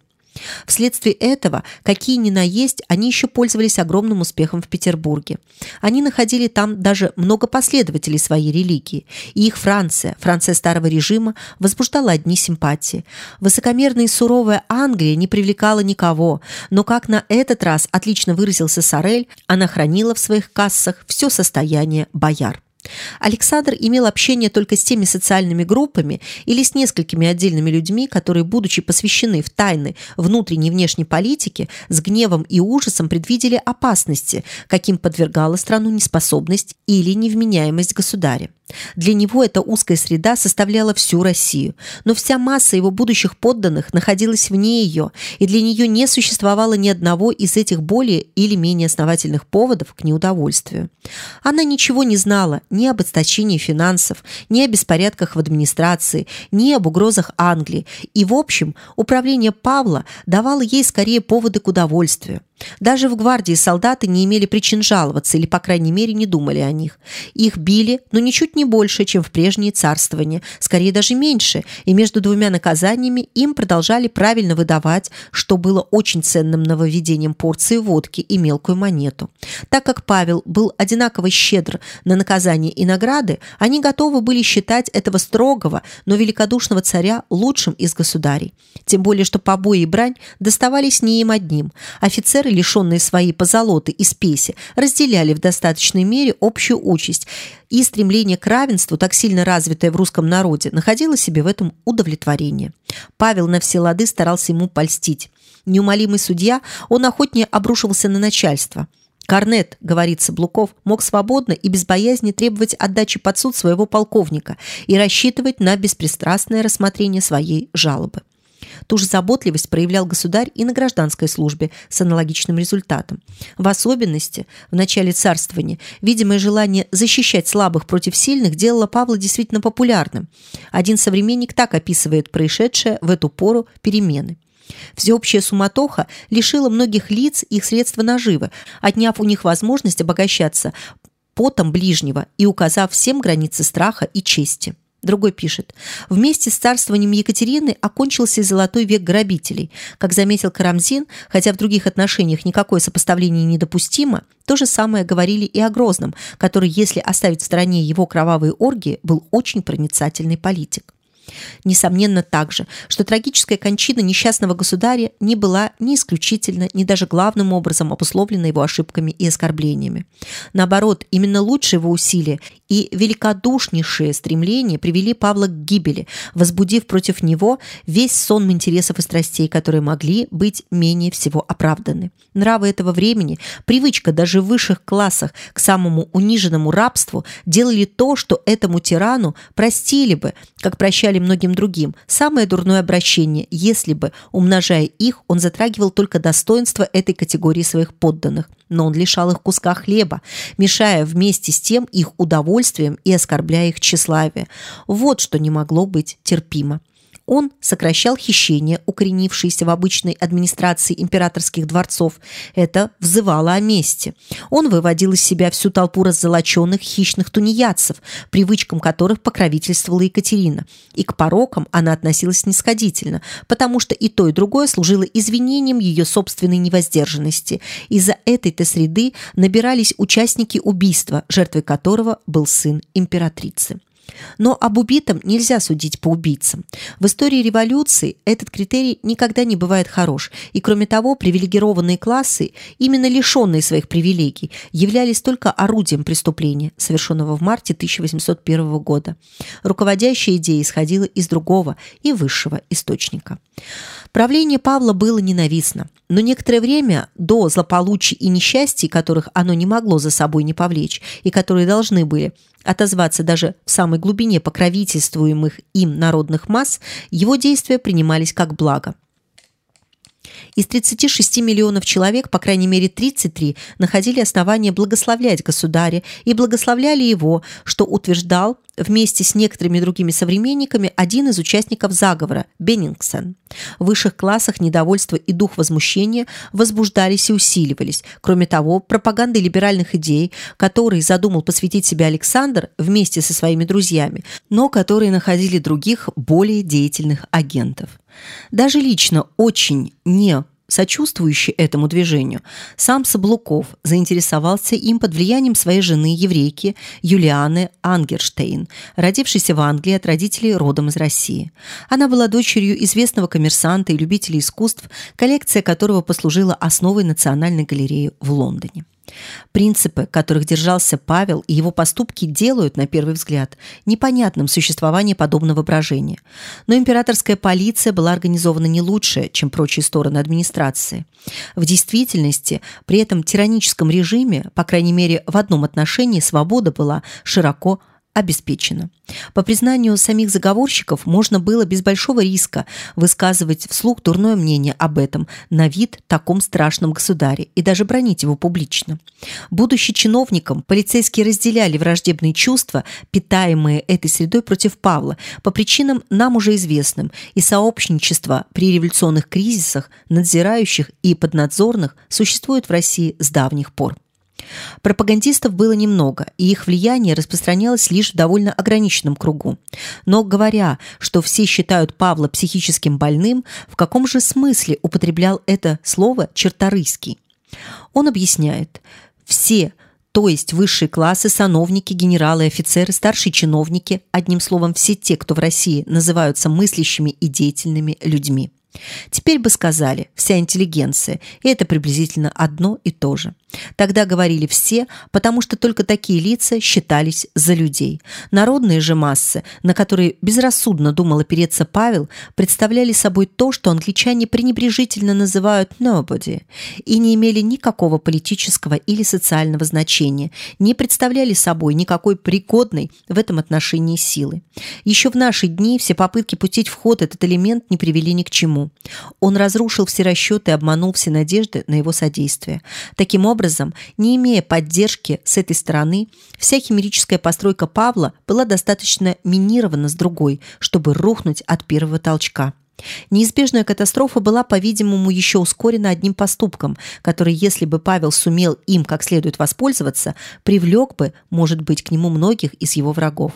Вследствие этого, какие ни на есть, они еще пользовались огромным успехом в Петербурге. Они находили там даже много последователей своей религии, и их Франция, Франция старого режима, возбуждала одни симпатии. Высокомерная и суровая Англия не привлекала никого, но, как на этот раз отлично выразился Сорель, она хранила в своих кассах все состояние бояр. Александр имел общение только с теми социальными группами или с несколькими отдельными людьми, которые, будучи посвящены в тайны внутренней и внешней политики, с гневом и ужасом предвидели опасности, каким подвергала страну неспособность или невменяемость государя. Для него эта узкая среда составляла всю Россию, но вся масса его будущих подданных находилась вне ее, и для нее не существовало ни одного из этих более или менее основательных поводов к неудовольствию. Она ничего не знала ни об истощении финансов, ни о беспорядках в администрации, ни об угрозах Англии, и, в общем, управление Павла давало ей скорее поводы к удовольствию. Даже в гвардии солдаты не имели причин жаловаться или, по крайней мере, не думали о них. Их били, но ничуть не больше, чем в прежние царствования, скорее даже меньше, и между двумя наказаниями им продолжали правильно выдавать, что было очень ценным нововведением порции водки и мелкую монету. Так как Павел был одинаково щедр на наказание и награды, они готовы были считать этого строгого, но великодушного царя лучшим из государей. Тем более, что побои и брань доставались не им одним. Офицеры, лишенные своей позолоты и спеси, разделяли в достаточной мере общую участь, и стремление к равенству, так сильно развитое в русском народе, находило себе в этом удовлетворение. Павел на все лады старался ему польстить. Неумолимый судья, он охотнее обрушивался на начальство. Корнет, говорит Саблуков, мог свободно и без боязни требовать отдачи под суд своего полковника и рассчитывать на беспристрастное рассмотрение своей жалобы. Ту же заботливость проявлял государь и на гражданской службе с аналогичным результатом. В особенности в начале царствования видимое желание защищать слабых против сильных делало Павла действительно популярным. Один современник так описывает происшедшее в эту пору перемены. Всеобщая суматоха лишила многих лиц их средства наживы, отняв у них возможность обогащаться потом ближнего и указав всем границы страха и чести. Другой пишет. Вместе с царствованием Екатерины окончился золотой век грабителей. Как заметил Карамзин, хотя в других отношениях никакое сопоставление недопустимо, то же самое говорили и о Грозном, который, если оставить в стороне его кровавые оргии, был очень проницательный политик. Несомненно также, что трагическая кончина несчастного государя не была ни исключительно, ни даже главным образом обусловлена его ошибками и оскорблениями. Наоборот, именно лучшие его усилия и великодушнейшие стремления привели Павла к гибели, возбудив против него весь сон интересов и страстей, которые могли быть менее всего оправданы. Нравы этого времени, привычка даже в высших классах к самому униженному рабству делали то, что этому тирану простили бы, как прощали помогали многим другим. Самое дурное обращение, если бы, умножая их, он затрагивал только достоинство этой категории своих подданных. Но он лишал их куска хлеба, мешая вместе с тем их удовольствием и оскорбляя их тщеславие. Вот что не могло быть терпимо. Он сокращал хищения, укоренившиеся в обычной администрации императорских дворцов. Это взывало о мести. Он выводил из себя всю толпу раззолоченных хищных тунеядцев, привычкам которых покровительствовала Екатерина. И к порокам она относилась снисходительно, потому что и то, и другое служило извинением ее собственной невоздержанности. Из-за этой-то среды набирались участники убийства, жертвой которого был сын императрицы. Но об убитом нельзя судить по убийцам. В истории революции этот критерий никогда не бывает хорош, и кроме того, привилегированные классы, именно лишенные своих привилегий, являлись только орудием преступления, совершенного в марте 1801 года. Руководящая идея исходила из другого и высшего источника. Правление Павла было ненавистно, но некоторое время до злополучий и несчастий, которых оно не могло за собой не повлечь, и которые должны были отозваться даже в самой глубине покровительствуемых им народных масс, его действия принимались как благо. Из 36 миллионов человек, по крайней мере 33, находили основания благословлять государя и благословляли его, что утверждал вместе с некоторыми другими современниками один из участников заговора – Беннингсон. В высших классах недовольство и дух возмущения возбуждались и усиливались. Кроме того, пропагандой либеральных идей, которой задумал посвятить себя Александр вместе со своими друзьями, но которые находили других более деятельных агентов. Даже лично очень не сочувствующий этому движению, сам Соблуков заинтересовался им под влиянием своей жены, еврейки Юлианы Ангерштейн, родившейся в Англии от родителей родом из России. Она была дочерью известного коммерсанта и любителя искусств, коллекция которого послужила основой Национальной галереи в Лондоне. Принципы, которых держался Павел, и его поступки делают, на первый взгляд, непонятным существование подобного брожения. Но императорская полиция была организована не лучше, чем прочие стороны администрации. В действительности, при этом тираническом режиме, по крайней мере, в одном отношении свобода была широко обеспечено. По признанию самих заговорщиков, можно было без большого риска высказывать вслух дурное мнение об этом на вид таком страшном государе и даже бронить его публично. Будучи чиновником, полицейские разделяли враждебные чувства, питаемые этой средой против Павла, по причинам нам уже известным, и сообщничество при революционных кризисах, надзирающих и поднадзорных, существует в России с давних пор. Пропагандистов было немного, и их влияние распространялось лишь в довольно ограниченном кругу. Но говоря, что все считают Павла психическим больным, в каком же смысле употреблял это слово Черторыйский? Он объясняет, все то есть высшие классы, сановники, генералы, офицеры, старшие чиновники, одним словом, все те, кто в России называются мыслящими и деятельными людьми. Теперь бы сказали «вся интеллигенция», и это приблизительно одно и то же. Тогда говорили все, потому что только такие лица считались за людей. Народные же массы, на которые безрассудно думал опереться Павел, представляли собой то, что англичане пренебрежительно называют «nobody», и не имели никакого политического или социального значения, не представляли собой никакой пригодной в этом отношении силы. Еще в наши дни все попытки пустить в ход этот элемент не привели ни к чему. Он разрушил все расчеты и обманул все надежды на его содействие. Таким образом, не имея поддержки с этой стороны, вся химерическая постройка Павла была достаточно минирована с другой, чтобы рухнуть от первого толчка. Неизбежная катастрофа была, по-видимому, еще ускорена одним поступком, который, если бы Павел сумел им как следует воспользоваться, привлек бы, может быть, к нему многих из его врагов.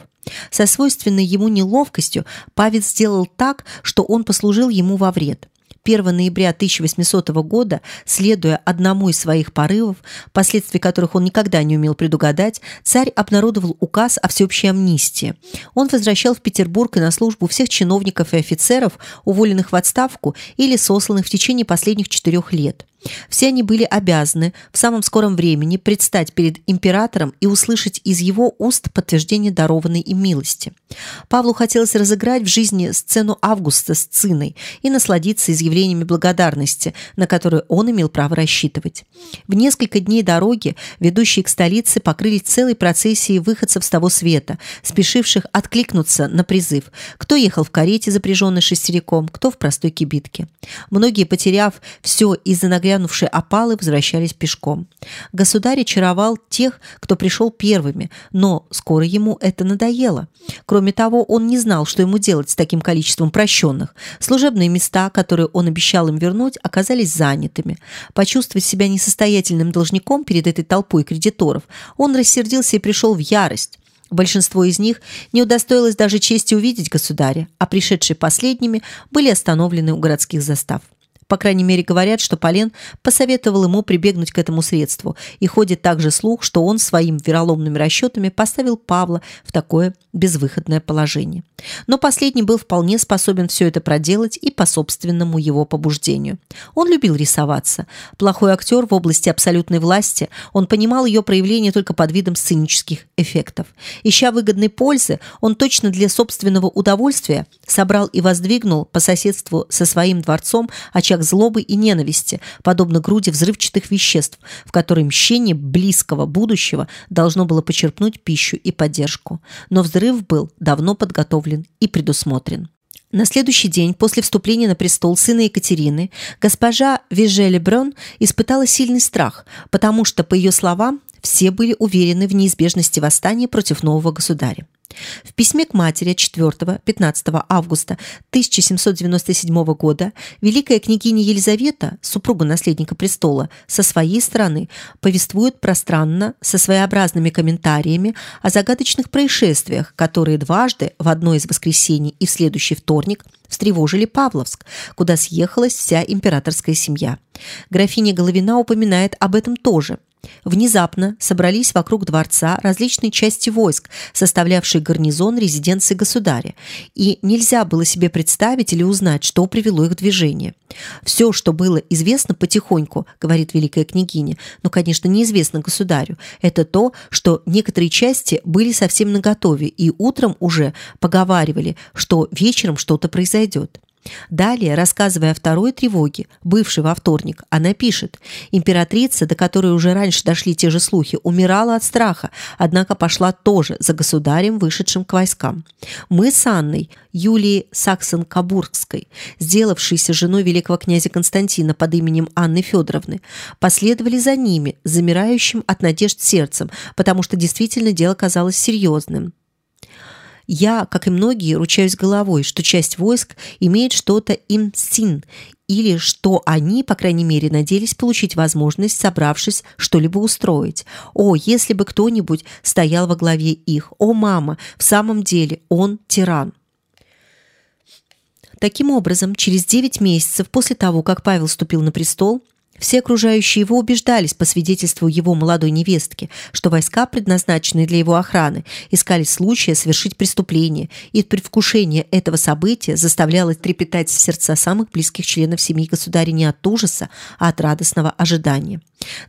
Со свойственной ему неловкостью Павел сделал так, что он послужил ему во вред. 1 ноября 1800 года, следуя одному из своих порывов, последствий которых он никогда не умел предугадать, царь обнародовал указ о всеобщей амнистии. Он возвращал в Петербург и на службу всех чиновников и офицеров, уволенных в отставку или сосланных в течение последних четырех лет. Все они были обязаны в самом скором времени предстать перед императором и услышать из его уст подтверждение дарованной им милости. Павлу хотелось разыграть в жизни сцену Августа с Циной и насладиться изъявлениями благодарности, на которые он имел право рассчитывать. В несколько дней дороги, ведущие к столице, покрылись целой процессией выходцев с того света, спешивших откликнуться на призыв. Кто ехал в карете, запряженной шестериком, кто в простой кибитке. Многие, потеряв все из-за наглядности нагрянувшие опалы возвращались пешком. Государь очаровал тех, кто пришел первыми, но скоро ему это надоело. Кроме того, он не знал, что ему делать с таким количеством прощенных. Служебные места, которые он обещал им вернуть, оказались занятыми. Почувствовать себя несостоятельным должником перед этой толпой кредиторов, он рассердился и пришел в ярость. Большинство из них не удостоилось даже чести увидеть государя, а пришедшие последними были остановлены у городских застав. По крайней мере, говорят, что Полен посоветовал ему прибегнуть к этому средству, и ходит также слух, что он своим вероломными расчетами поставил Павла в такое безвыходное положение. Но последний был вполне способен все это проделать и по собственному его побуждению. Он любил рисоваться. Плохой актер в области абсолютной власти, он понимал ее проявление только под видом сценических эффектов. Ища выгодной пользы, он точно для собственного удовольствия собрал и воздвигнул по соседству со своим дворцом очаг злобы и ненависти, подобно груди взрывчатых веществ, в которой мщение близкого будущего должно было почерпнуть пищу и поддержку. Но взрыв был давно подготовлен и предусмотрен. На следующий день после вступления на престол сына Екатерины госпожа Вижеле Брон испытала сильный страх, потому что, по ее словам, все были уверены в неизбежности восстания против нового государя. В письме к матери 4-15 августа 1797 года великая княгиня Елизавета, супруга наследника престола, со своей стороны повествует пространно со своеобразными комментариями о загадочных происшествиях, которые дважды в одно из воскресений и в следующий вторник встревожили Павловск, куда съехалась вся императорская семья. Графиня Головина упоминает об этом тоже – Внезапно собрались вокруг дворца различные части войск, составлявшие гарнизон резиденции государя, и нельзя было себе представить или узнать, что привело их в движение. Все, что было известно потихоньку, говорит великая княгиня, но, конечно, неизвестно государю, это то, что некоторые части были совсем наготове и утром уже поговаривали, что вечером что-то произойдет. Далее, рассказывая о второй тревоге, бывшей во вторник, она пишет: императрица, до которой уже раньше дошли те же слухи, умирала от страха, однако пошла тоже за государем, вышедшим к войскам. Мы с Анной, Юлией Саксон-Кабургской, сделавшейся женой великого князя Константина под именем Анны Федоровны, последовали за ними, замирающим от надежд сердцем, потому что действительно дело казалось серьезным. Я, как и многие, ручаюсь головой, что часть войск имеет что-то имсин, или что они, по крайней мере, надеялись получить возможность, собравшись, что-либо устроить. О, если бы кто-нибудь стоял во главе их! О, мама, в самом деле он тиран! Таким образом, через девять месяцев после того, как Павел ступил на престол, все окружающие его убеждались по свидетельству его молодой невестки, что войска, предназначенные для его охраны, искали случая совершить преступление, и предвкушение этого события заставляло трепетать сердца самых близких членов семьи государя не от ужаса, а от радостного ожидания.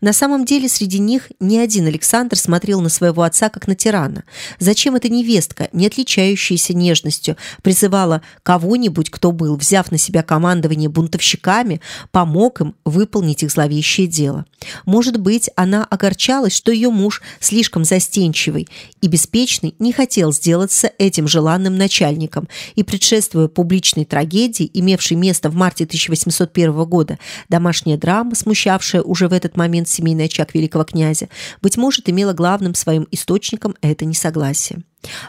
На самом деле среди них ни один Александр смотрел на своего отца как на тирана. Зачем эта невестка, не отличающаяся нежностью, призывала кого-нибудь, кто был, взяв на себя командование бунтовщиками, помог им выполнить их зловещее дело? Может быть, она огорчалась, что ее муж слишком застенчивый и беспечный не хотел сделаться этим желанным начальником и, предшествуя публичной трагедии, имевшей место в марте 1801 года, домашняя драма, смущавшая уже в этот момент семейный очаг великого князя, быть может, имела главным своим источником это несогласие.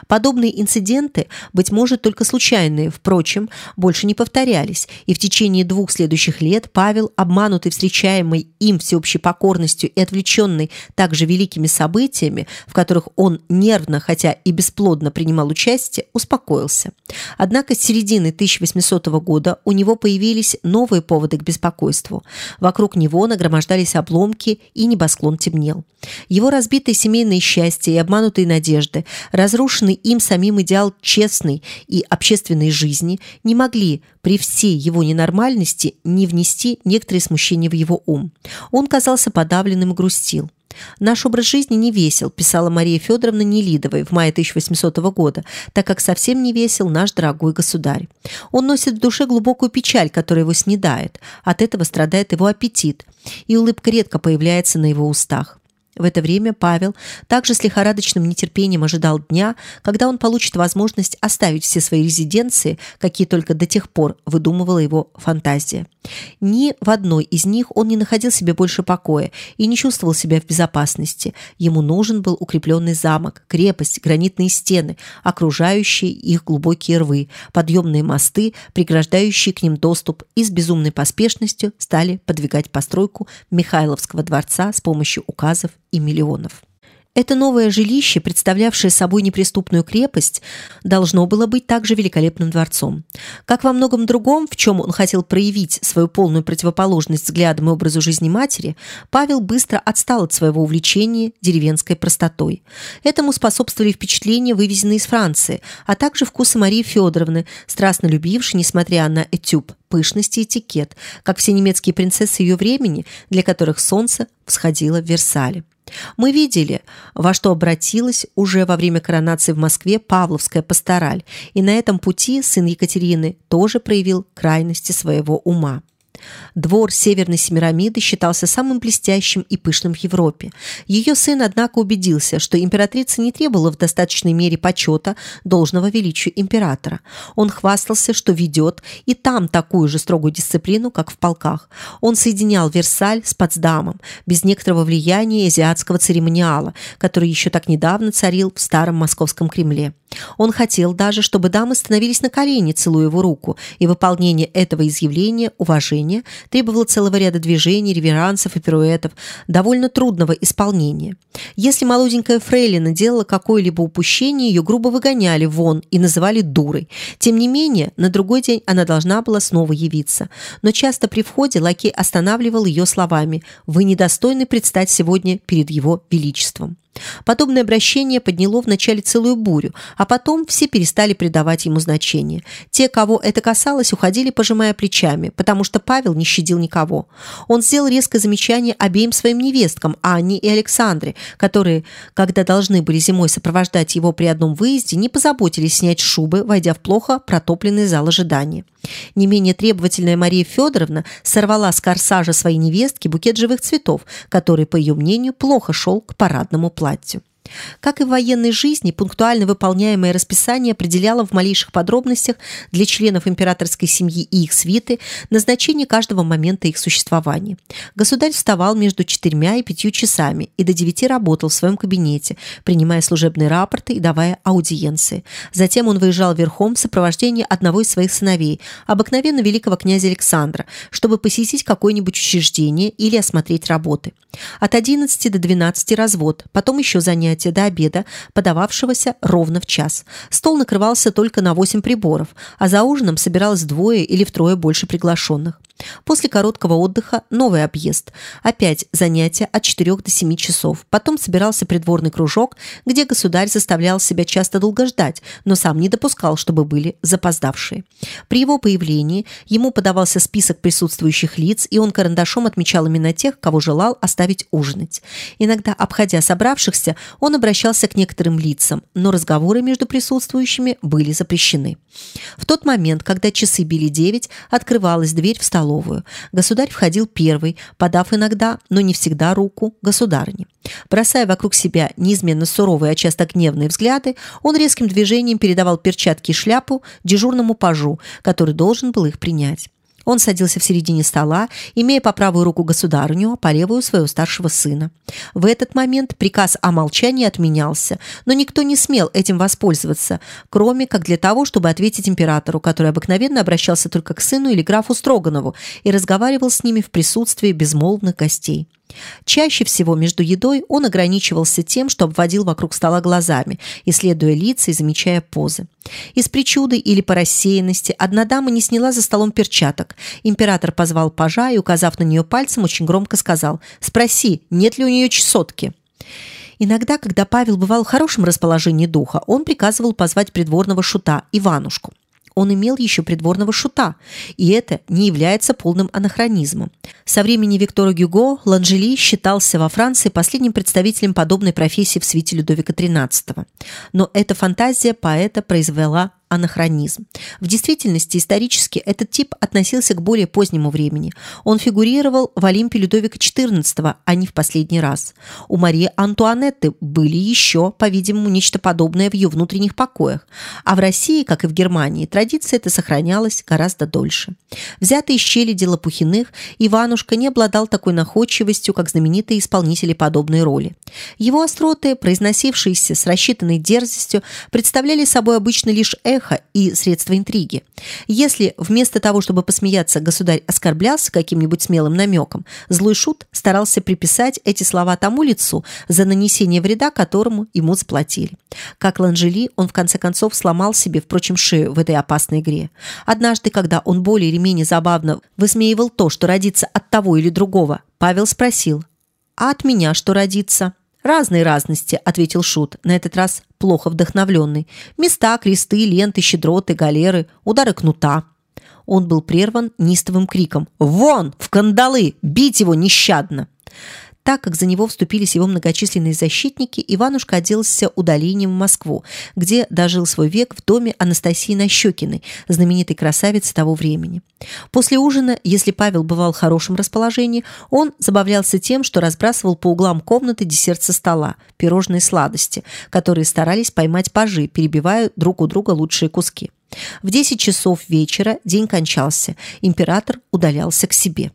Подобные инциденты, быть может, только случайные, впрочем, больше не повторялись, и в течение двух следующих лет Павел, обманутый встречаемой им всеобщей покорностью и отвлеченный также великими событиями, в которых он нервно, хотя и бесплодно принимал участие, успокоился. Однако с середины 1800 года у него появились новые поводы к беспокойству. Вокруг него нагромождались обломки, и небосклон темнел. Его разбитое семейное счастье и обманутые надежды, разрушенные разрушенный им самим идеал честной и общественной жизни не могли при всей его ненормальности не внести некоторые смущения в его ум. Он казался подавленным и грустил. «Наш образ жизни не весел», – писала Мария Федоровна Нелидовой в мае 1800 года, так как совсем не весел наш дорогой государь. Он носит в душе глубокую печаль, которая его снедает. От этого страдает его аппетит, и улыбка редко появляется на его устах. В это время Павел также с лихорадочным нетерпением ожидал дня, когда он получит возможность оставить все свои резиденции, какие только до тех пор выдумывала его фантазия. Ни в одной из них он не находил себе больше покоя и не чувствовал себя в безопасности. Ему нужен был укрепленный замок, крепость, гранитные стены, окружающие их глубокие рвы, подъемные мосты, преграждающие к ним доступ, и с безумной поспешностью стали подвигать постройку Михайловского дворца с помощью указов и миллионов. Это новое жилище, представлявшее собой неприступную крепость, должно было быть также великолепным дворцом. Как во многом другом, в чем он хотел проявить свою полную противоположность взглядам и образу жизни матери, Павел быстро отстал от своего увлечения деревенской простотой. Этому способствовали впечатления, вывезенные из Франции, а также вкусы Марии Федоровны, страстно любившей, несмотря на этюб, пышность и этикет, как все немецкие принцессы ее времени, для которых солнце всходило в Версале. Мы видели, во что обратилась уже во время коронации в Москве Павловская пастораль, и на этом пути сын Екатерины тоже проявил крайности своего ума. Двор Северной Семирамиды считался самым блестящим и пышным в Европе. Ее сын, однако, убедился, что императрица не требовала в достаточной мере почета должного величию императора. Он хвастался, что ведет и там такую же строгую дисциплину, как в полках. Он соединял Версаль с Потсдамом, без некоторого влияния азиатского церемониала, который еще так недавно царил в старом московском Кремле. Он хотел даже, чтобы дамы становились на колени, целуя его руку, и выполнение этого изъявления уважения требовало целого ряда движений, реверансов и пируэтов, довольно трудного исполнения. Если молоденькая фрейлина делала какое-либо упущение, ее грубо выгоняли вон и называли дурой. Тем не менее, на другой день она должна была снова явиться. Но часто при входе лакей останавливал ее словами «Вы недостойны предстать сегодня перед его величеством». Подобное обращение подняло вначале целую бурю, а потом все перестали придавать ему значение. Те, кого это касалось, уходили, пожимая плечами, потому что Павел не щадил никого. Он сделал резкое замечание обеим своим невесткам, Анне и Александре, которые, когда должны были зимой сопровождать его при одном выезде, не позаботились снять шубы, войдя в плохо протопленный зал ожидания. Не менее требовательная Мария Федоровна сорвала с корсажа своей невестки букет живых цветов, который, по ее мнению, плохо шел к парадному платью платтю. Как и в военной жизни, пунктуально выполняемое расписание определяло в малейших подробностях для членов императорской семьи и их свиты назначение каждого момента их существования. Государь вставал между четырьмя и пятью часами и до девяти работал в своем кабинете, принимая служебные рапорты и давая аудиенции. Затем он выезжал верхом в сопровождении одного из своих сыновей, обыкновенно великого князя Александра, чтобы посетить какое-нибудь учреждение или осмотреть работы. От 11 до 12 развод, потом еще занятия до обеда, подававшегося ровно в час. Стол накрывался только на 8 приборов, а за ужином собиралось двое или втрое больше приглашенных. После короткого отдыха новый объезд. Опять занятия от 4 до 7 часов. Потом собирался придворный кружок, где государь заставлял себя часто долго ждать, но сам не допускал, чтобы были запоздавшие. При его появлении ему подавался список присутствующих лиц, и он карандашом отмечал имена тех, кого желал оставить ужинать. Иногда, обходя собравшихся, он обращался к некоторым лицам, но разговоры между присутствующими были запрещены. В тот момент, когда часы били девять, открывалась дверь в столовую столовую. Государь входил первый, подав иногда, но не всегда руку государыне. Бросая вокруг себя неизменно суровые, а часто гневные взгляды, он резким движением передавал перчатки и шляпу дежурному пажу, который должен был их принять. Он садился в середине стола, имея по правую руку государыню, а по левую своего старшего сына. В этот момент приказ о молчании отменялся, но никто не смел этим воспользоваться, кроме как для того, чтобы ответить императору, который обыкновенно обращался только к сыну или графу Строганову и разговаривал с ними в присутствии безмолвных гостей. Чаще всего между едой он ограничивался тем, что обводил вокруг стола глазами, исследуя лица и замечая позы. Из причуды или по рассеянности одна дама не сняла за столом перчаток. Император позвал пажа и, указав на нее пальцем, очень громко сказал «Спроси, нет ли у нее чесотки?» Иногда, когда Павел бывал в хорошем расположении духа, он приказывал позвать придворного шута Иванушку он имел еще придворного шута, и это не является полным анахронизмом. Со времени Виктора Гюго Ланжели считался во Франции последним представителем подобной профессии в свите Людовика XIII. Но эта фантазия поэта произвела анахронизм. В действительности исторически этот тип относился к более позднему времени. Он фигурировал в Олимпе Людовика XIV, а не в последний раз. У Марии Антуанетты были еще, по-видимому, нечто подобное в ее внутренних покоях, а в России, как и в Германии, традиция эта сохранялась гораздо дольше. Взятый из челяди Лопухиных, Иванушка не обладал такой находчивостью, как знаменитые исполнители подобной роли. Его остроты, произносившиеся с рассчитанной дерзостью, представляли собой обычно лишь эхо смеха и средства интриги. Если вместо того, чтобы посмеяться, государь оскорблялся каким-нибудь смелым намеком, злой шут старался приписать эти слова тому лицу, за нанесение вреда которому ему заплатили. Как Ланжели, он в конце концов сломал себе, впрочем, шею в этой опасной игре. Однажды, когда он более или менее забавно высмеивал то, что родится от того или другого, Павел спросил, «А от меня что родится?» «Разные разности», — ответил Шут, на этот раз плохо вдохновленный. «Места, кресты, ленты, щедроты, галеры, удары кнута». Он был прерван нистовым криком «Вон! В кандалы! Бить его нещадно!» Так как за него вступились его многочисленные защитники, Иванушка оделся удалением в Москву, где дожил свой век в доме Анастасии Нащекиной, знаменитой красавицы того времени. После ужина, если Павел бывал в хорошем расположении, он забавлялся тем, что разбрасывал по углам комнаты десерт со стола, пирожные сладости, которые старались поймать пажи, перебивая друг у друга лучшие куски. В 10 часов вечера день кончался, император удалялся к себе.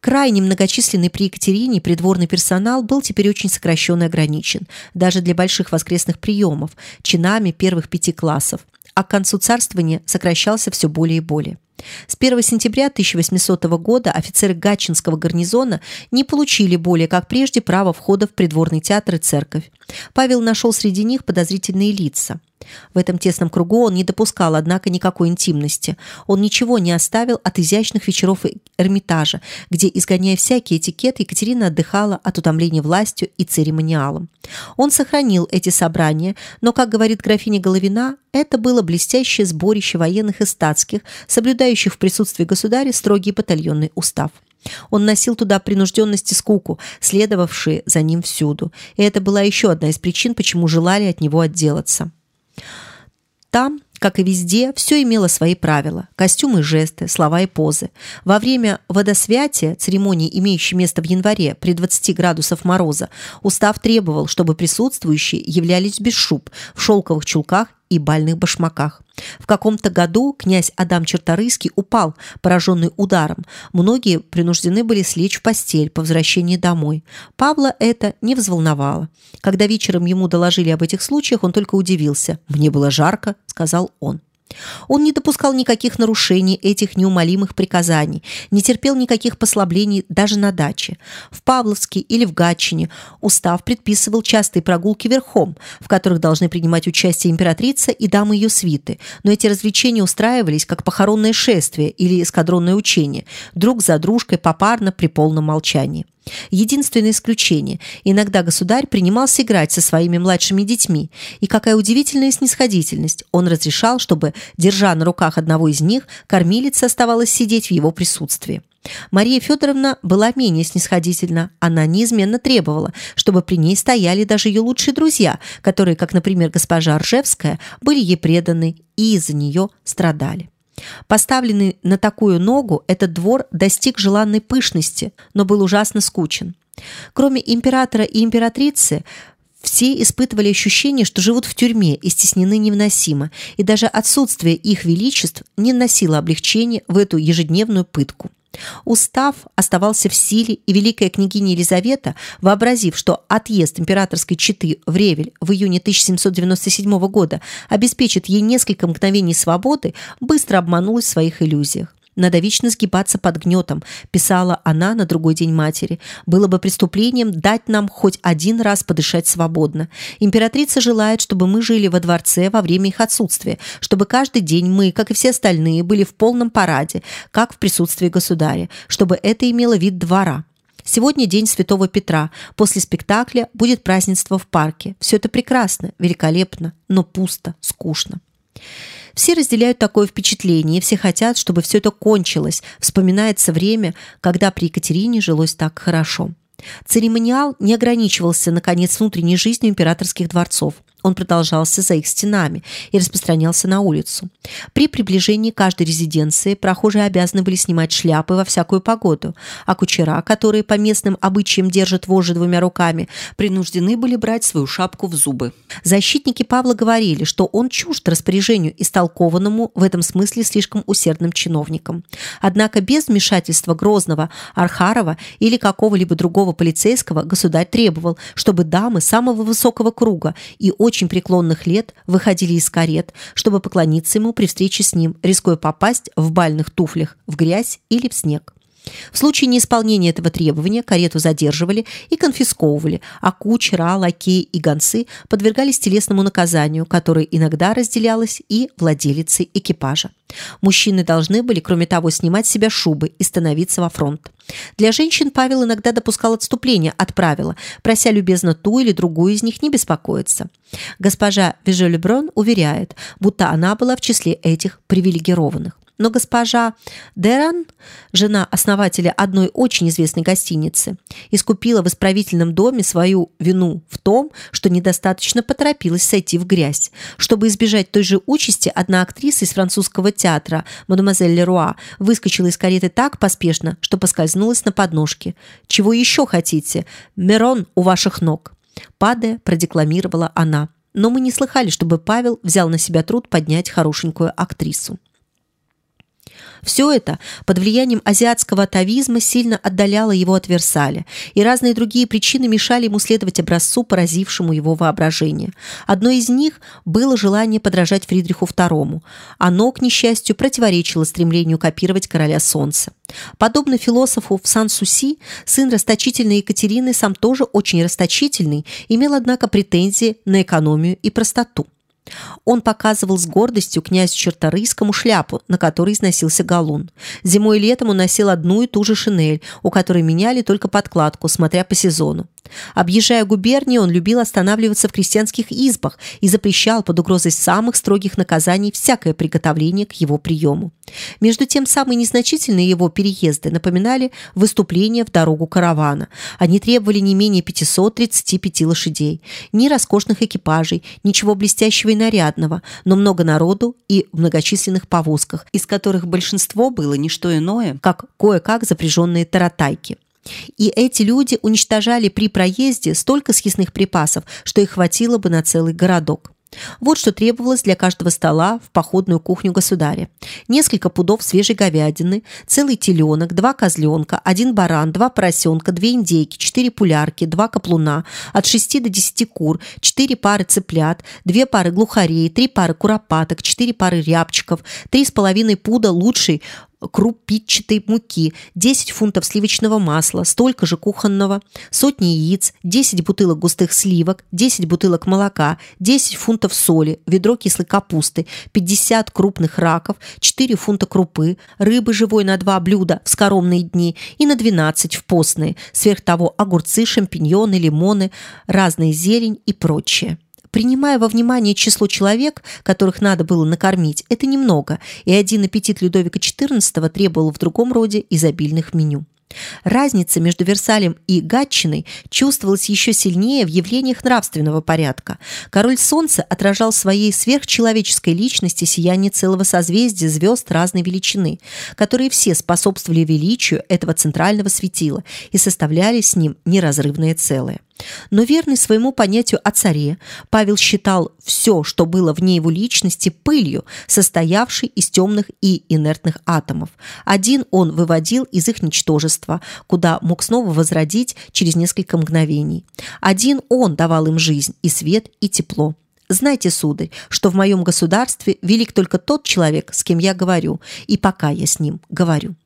Крайне многочисленный при Екатерине придворный персонал был теперь очень сокращен и ограничен, даже для больших воскресных приемов, чинами первых пяти классов, а к концу царствования сокращался все более и более. С 1 сентября 1800 года офицеры Гатчинского гарнизона не получили более, как прежде, права входа в придворный театр и церковь. Павел нашел среди них подозрительные лица. В этом тесном кругу он не допускал, однако, никакой интимности. Он ничего не оставил от изящных вечеров Эрмитажа, где, изгоняя всякий этикет, Екатерина отдыхала от утомления властью и церемониалом. Он сохранил эти собрания, но, как говорит графиня Головина, это было блестящее сборище военных и статских, соблюдающих в присутствии государя строгий батальонный устав. Он носил туда принужденность и скуку, следовавшие за ним всюду. И это была еще одна из причин, почему желали от него отделаться. Там, Как и везде, все имело свои правила – костюмы, жесты, слова и позы. Во время водосвятия, церемонии, имеющей место в январе при 20 градусов мороза, устав требовал, чтобы присутствующие являлись без шуб, в шелковых чулках и бальных башмаках. В каком-то году князь Адам Черторийский упал, пораженный ударом. Многие принуждены были слечь в постель по возвращении домой. Павла это не взволновало. Когда вечером ему доложили об этих случаях, он только удивился. «Мне было жарко», — сказал он. Он не допускал никаких нарушений этих неумолимых приказаний, не терпел никаких послаблений даже на даче. В Павловске или в Гатчине устав предписывал частые прогулки верхом, в которых должны принимать участие императрица и дамы ее свиты, но эти развлечения устраивались как похоронное шествие или эскадронное учение, друг за дружкой попарно при полном молчании. Единственное исключение – иногда государь принимался играть со своими младшими детьми, и какая удивительная снисходительность. Он разрешал, чтобы, держа на руках одного из них, кормилица оставалась сидеть в его присутствии. Мария Федоровна была менее снисходительна. Она неизменно требовала, чтобы при ней стояли даже ее лучшие друзья, которые, как, например, госпожа Ржевская, были ей преданы и из-за нее страдали. Поставленный на такую ногу, этот двор достиг желанной пышности, но был ужасно скучен. Кроме императора и императрицы, все испытывали ощущение, что живут в тюрьме и стеснены невыносимо, и даже отсутствие их величеств не носило облегчения в эту ежедневную пытку. Устав оставался в силе, и великая княгиня Елизавета, вообразив, что отъезд императорской четы в Ревель в июне 1797 года обеспечит ей несколько мгновений свободы, быстро обманулась в своих иллюзиях. Надо вечно сгибаться под гнетом, писала она на другой день матери. Было бы преступлением дать нам хоть один раз подышать свободно. Императрица желает, чтобы мы жили во дворце во время их отсутствия, чтобы каждый день мы, как и все остальные, были в полном параде, как в присутствии государя, чтобы это имело вид двора. Сегодня день Святого Петра. После спектакля будет празднество в парке. Все это прекрасно, великолепно, но пусто, скучно. Все разделяют такое впечатление, все хотят, чтобы все это кончилось. Вспоминается время, когда при Екатерине жилось так хорошо. Церемониал не ограничивался, наконец, внутренней жизнью императорских дворцов. Он продолжался за их стенами и распространялся на улицу. При приближении каждой резиденции прохожие обязаны были снимать шляпы во всякую погоду, а кучера, которые по местным обычаям держат вожжи двумя руками, принуждены были брать свою шапку в зубы. Защитники Павла говорили, что он чужд распоряжению истолкованному в этом смысле слишком усердным чиновникам. Однако без вмешательства Грозного, Архарова или какого-либо другого полицейского государь требовал, чтобы дамы самого высокого круга и очень очень преклонных лет выходили из карет, чтобы поклониться ему при встрече с ним, рискуя попасть в бальных туфлях в грязь или в снег. В случае неисполнения этого требования карету задерживали и конфисковывали, а кучера, лакеи и гонцы подвергались телесному наказанию, которое иногда разделялось и владелицей экипажа. Мужчины должны были, кроме того, снимать с себя шубы и становиться во фронт. Для женщин Павел иногда допускал отступление от правила, прося любезно ту или другую из них не беспокоиться. Госпожа Вижелеброн уверяет, будто она была в числе этих привилегированных. Но госпожа Деран, жена основателя одной очень известной гостиницы, искупила в исправительном доме свою вину в том, что недостаточно поторопилась сойти в грязь. Чтобы избежать той же участи, одна актриса из французского театра, мадемуазель Леруа, выскочила из кареты так поспешно, что поскользнулась на подножке. «Чего еще хотите? Мерон у ваших ног!» Падая, продекламировала она. Но мы не слыхали, чтобы Павел взял на себя труд поднять хорошенькую актрису. Все это под влиянием азиатского атовизма сильно отдаляло его от Версаля, и разные другие причины мешали ему следовать образцу, поразившему его воображение. Одной из них было желание подражать Фридриху II. Оно, к несчастью, противоречило стремлению копировать короля солнца. Подобно философу в Сан-Суси, сын расточительной Екатерины, сам тоже очень расточительный, имел, однако, претензии на экономию и простоту. Он показывал с гордостью князю Черторийскому шляпу, на которой износился галун. Зимой и летом он носил одну и ту же шинель, у которой меняли только подкладку, смотря по сезону. Объезжая губернии, он любил останавливаться в крестьянских избах и запрещал под угрозой самых строгих наказаний всякое приготовление к его приему. Между тем, самые незначительные его переезды напоминали выступления в дорогу каравана. Они требовали не менее 535 лошадей, ни роскошных экипажей, ничего блестящего и нарядного, но много народу и в многочисленных повозках, из которых большинство было не что иное, как кое-как запряженные таратайки. И эти люди уничтожали при проезде столько съестных припасов, что их хватило бы на целый городок. Вот что требовалось для каждого стола в походную кухню государя. Несколько пудов свежей говядины, целый теленок, два козленка, один баран, два поросенка, две индейки, четыре пулярки, два каплуна, от шести до десяти кур, четыре пары цыплят, две пары глухарей, три пары куропаток, четыре пары рябчиков, три с половиной пуда лучшей крупичатой муки, 10 фунтов сливочного масла, столько же кухонного, сотни яиц, 10 бутылок густых сливок, 10 бутылок молока, 10 фунтов соли, ведро кислой капусты, 50 крупных раков, 4 фунта крупы, рыбы живой на 2 блюда в скоромные дни и на 12 в постные, сверх того огурцы, шампиньоны, лимоны, разная зелень и прочее. Принимая во внимание число человек, которых надо было накормить, это немного, и один аппетит Людовика XIV требовал в другом роде изобильных меню. Разница между Версалем и Гатчиной чувствовалась еще сильнее в явлениях нравственного порядка. Король Солнца отражал своей сверхчеловеческой личности сияние целого созвездия звезд разной величины, которые все способствовали величию этого центрального светила и составляли с ним неразрывное целое. Но верный своему понятию о царе, Павел считал все, что было вне его личности, пылью, состоявшей из темных и инертных атомов. Один он выводил из их ничтожества, куда мог снова возродить через несколько мгновений. Один он давал им жизнь и свет, и тепло. Знайте, сударь, что в моем государстве велик только тот человек, с кем я говорю, и пока я с ним говорю.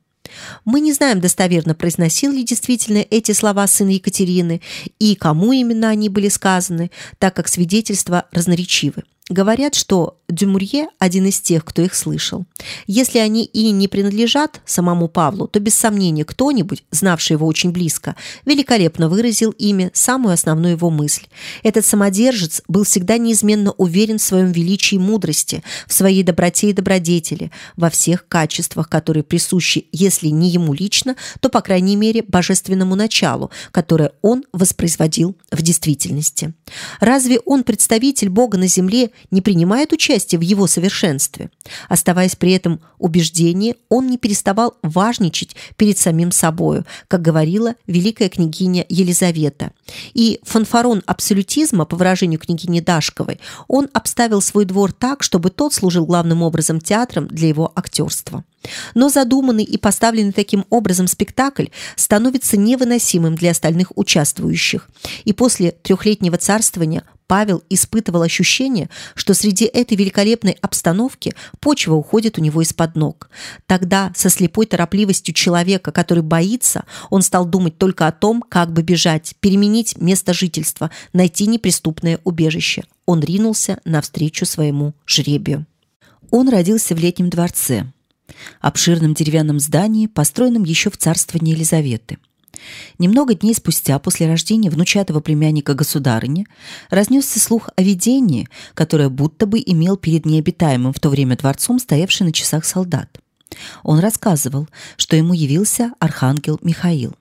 Мы не знаем достоверно, произносил ли действительно эти слова сын Екатерины и кому именно они были сказаны, так как свидетельства разноречивы. Говорят, что Дюмурье – один из тех, кто их слышал. Если они и не принадлежат самому Павлу, то без сомнения кто-нибудь, знавший его очень близко, великолепно выразил ими самую основную его мысль. Этот самодержец был всегда неизменно уверен в своем величии и мудрости, в своей доброте и добродетели, во всех качествах, которые присущи, если не ему лично, то, по крайней мере, божественному началу, которое он воспроизводил в действительности. Разве он представитель Бога на земле не принимает участия в его совершенстве. Оставаясь при этом убеждении, он не переставал важничать перед самим собою, как говорила великая княгиня Елизавета. И фанфарон абсолютизма, по выражению княгини Дашковой, он обставил свой двор так, чтобы тот служил главным образом театром для его актерства. Но задуманный и поставленный таким образом спектакль становится невыносимым для остальных участвующих. И после трехлетнего царствования Павел испытывал ощущение, что среди этой великолепной обстановки почва уходит у него из-под ног. Тогда, со слепой торопливостью человека, который боится, он стал думать только о том, как бы бежать, переменить место жительства, найти неприступное убежище. Он ринулся навстречу своему жребию. Он родился в летнем дворце, обширном деревянном здании, построенном еще в царствовании Елизаветы. Немного дней спустя после рождения внучатого племянника государыни разнесся слух о видении, которое будто бы имел перед необитаемым в то время дворцом стоявший на часах солдат. Он рассказывал, что ему явился архангел Михаил.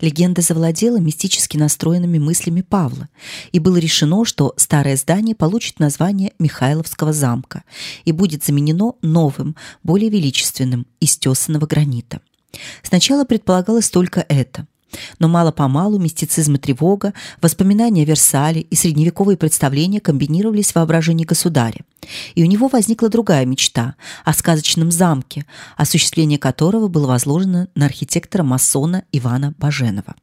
Легенда завладела мистически настроенными мыслями Павла, и было решено, что старое здание получит название Михайловского замка и будет заменено новым, более величественным из тесаного гранита. Сначала предполагалось только это. Но мало-помалу мистицизм и тревога, воспоминания о Версале и средневековые представления комбинировались в воображении государя. И у него возникла другая мечта о сказочном замке, осуществление которого было возложено на архитектора-масона Ивана Баженова.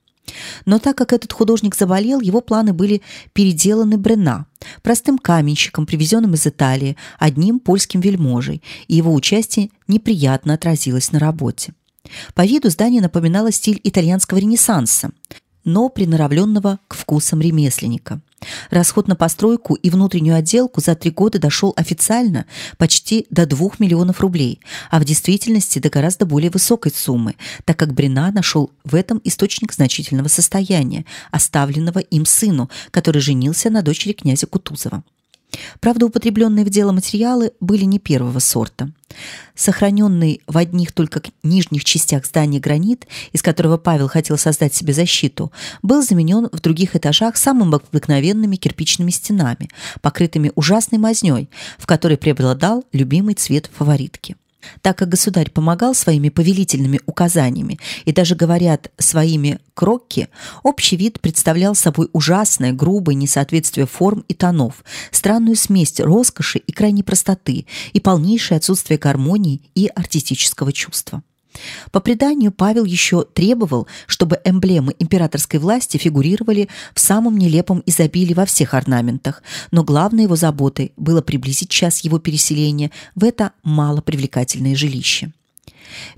Но так как этот художник заболел, его планы были переделаны Брена, простым каменщиком, привезенным из Италии, одним польским вельможей, и его участие неприятно отразилось на работе. По виду здание напоминало стиль итальянского ренессанса, но приноровленного к вкусам ремесленника. Расход на постройку и внутреннюю отделку за три года дошел официально почти до 2 миллионов рублей, а в действительности до гораздо более высокой суммы, так как Брина нашел в этом источник значительного состояния, оставленного им сыну, который женился на дочери князя Кутузова. Правда, употребленные в дело материалы были не первого сорта. Сохраненный в одних только нижних частях здания гранит, из которого Павел хотел создать себе защиту, был заменен в других этажах самыми обыкновенными кирпичными стенами, покрытыми ужасной мазнёй, в которой преобладал любимый цвет фаворитки. Так как государь помогал своими повелительными указаниями и даже говорят своими крокки, общий вид представлял собой ужасное, грубое несоответствие форм и тонов, странную смесь роскоши и крайней простоты и полнейшее отсутствие гармонии и артистического чувства. По преданию, Павел еще требовал, чтобы эмблемы императорской власти фигурировали в самом нелепом изобилии во всех орнаментах, но главной его заботой было приблизить час его переселения в это малопривлекательное жилище.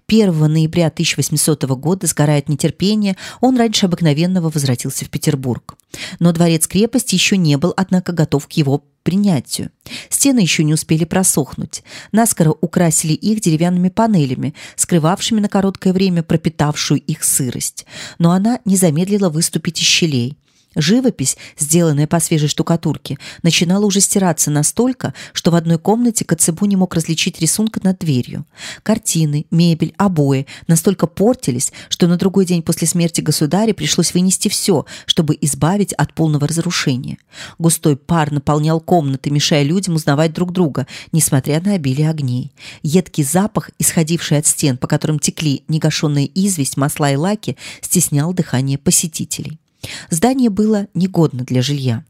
1 ноября 1800 года, сгорая от нетерпения, он раньше обыкновенного возвратился в Петербург. Но дворец-крепость еще не был, однако, готов к его принятию. Стены еще не успели просохнуть. Наскоро украсили их деревянными панелями, скрывавшими на короткое время пропитавшую их сырость. Но она не замедлила выступить из щелей. Живопись, сделанная по свежей штукатурке, начинала уже стираться настолько, что в одной комнате Коцебу не мог различить рисунка над дверью. Картины, мебель, обои настолько портились, что на другой день после смерти государя пришлось вынести все, чтобы избавить от полного разрушения. Густой пар наполнял комнаты, мешая людям узнавать друг друга, несмотря на обилие огней. Едкий запах, исходивший от стен, по которым текли негашенная известь, масла и лаки, стеснял дыхание посетителей. Здание было негодно для жилья.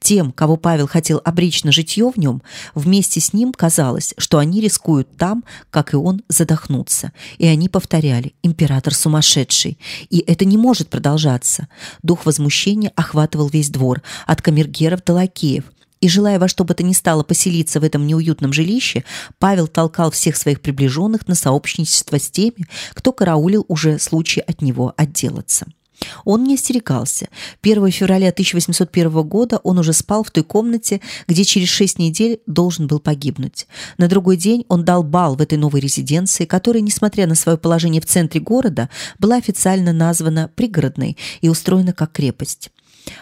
Тем, кого Павел хотел обречь на житье в нем, вместе с ним казалось, что они рискуют там, как и он, задохнуться. И они повторяли «Император сумасшедший». И это не может продолжаться. Дух возмущения охватывал весь двор, от камергеров до лакеев. И, желая во что бы то ни стало поселиться в этом неуютном жилище, Павел толкал всех своих приближенных на сообщничество с теми, кто караулил уже случай от него отделаться. Он не остерегался. 1 февраля 1801 года он уже спал в той комнате, где через шесть недель должен был погибнуть. На другой день он дал бал в этой новой резиденции, которая, несмотря на свое положение в центре города, была официально названа пригородной и устроена как крепость.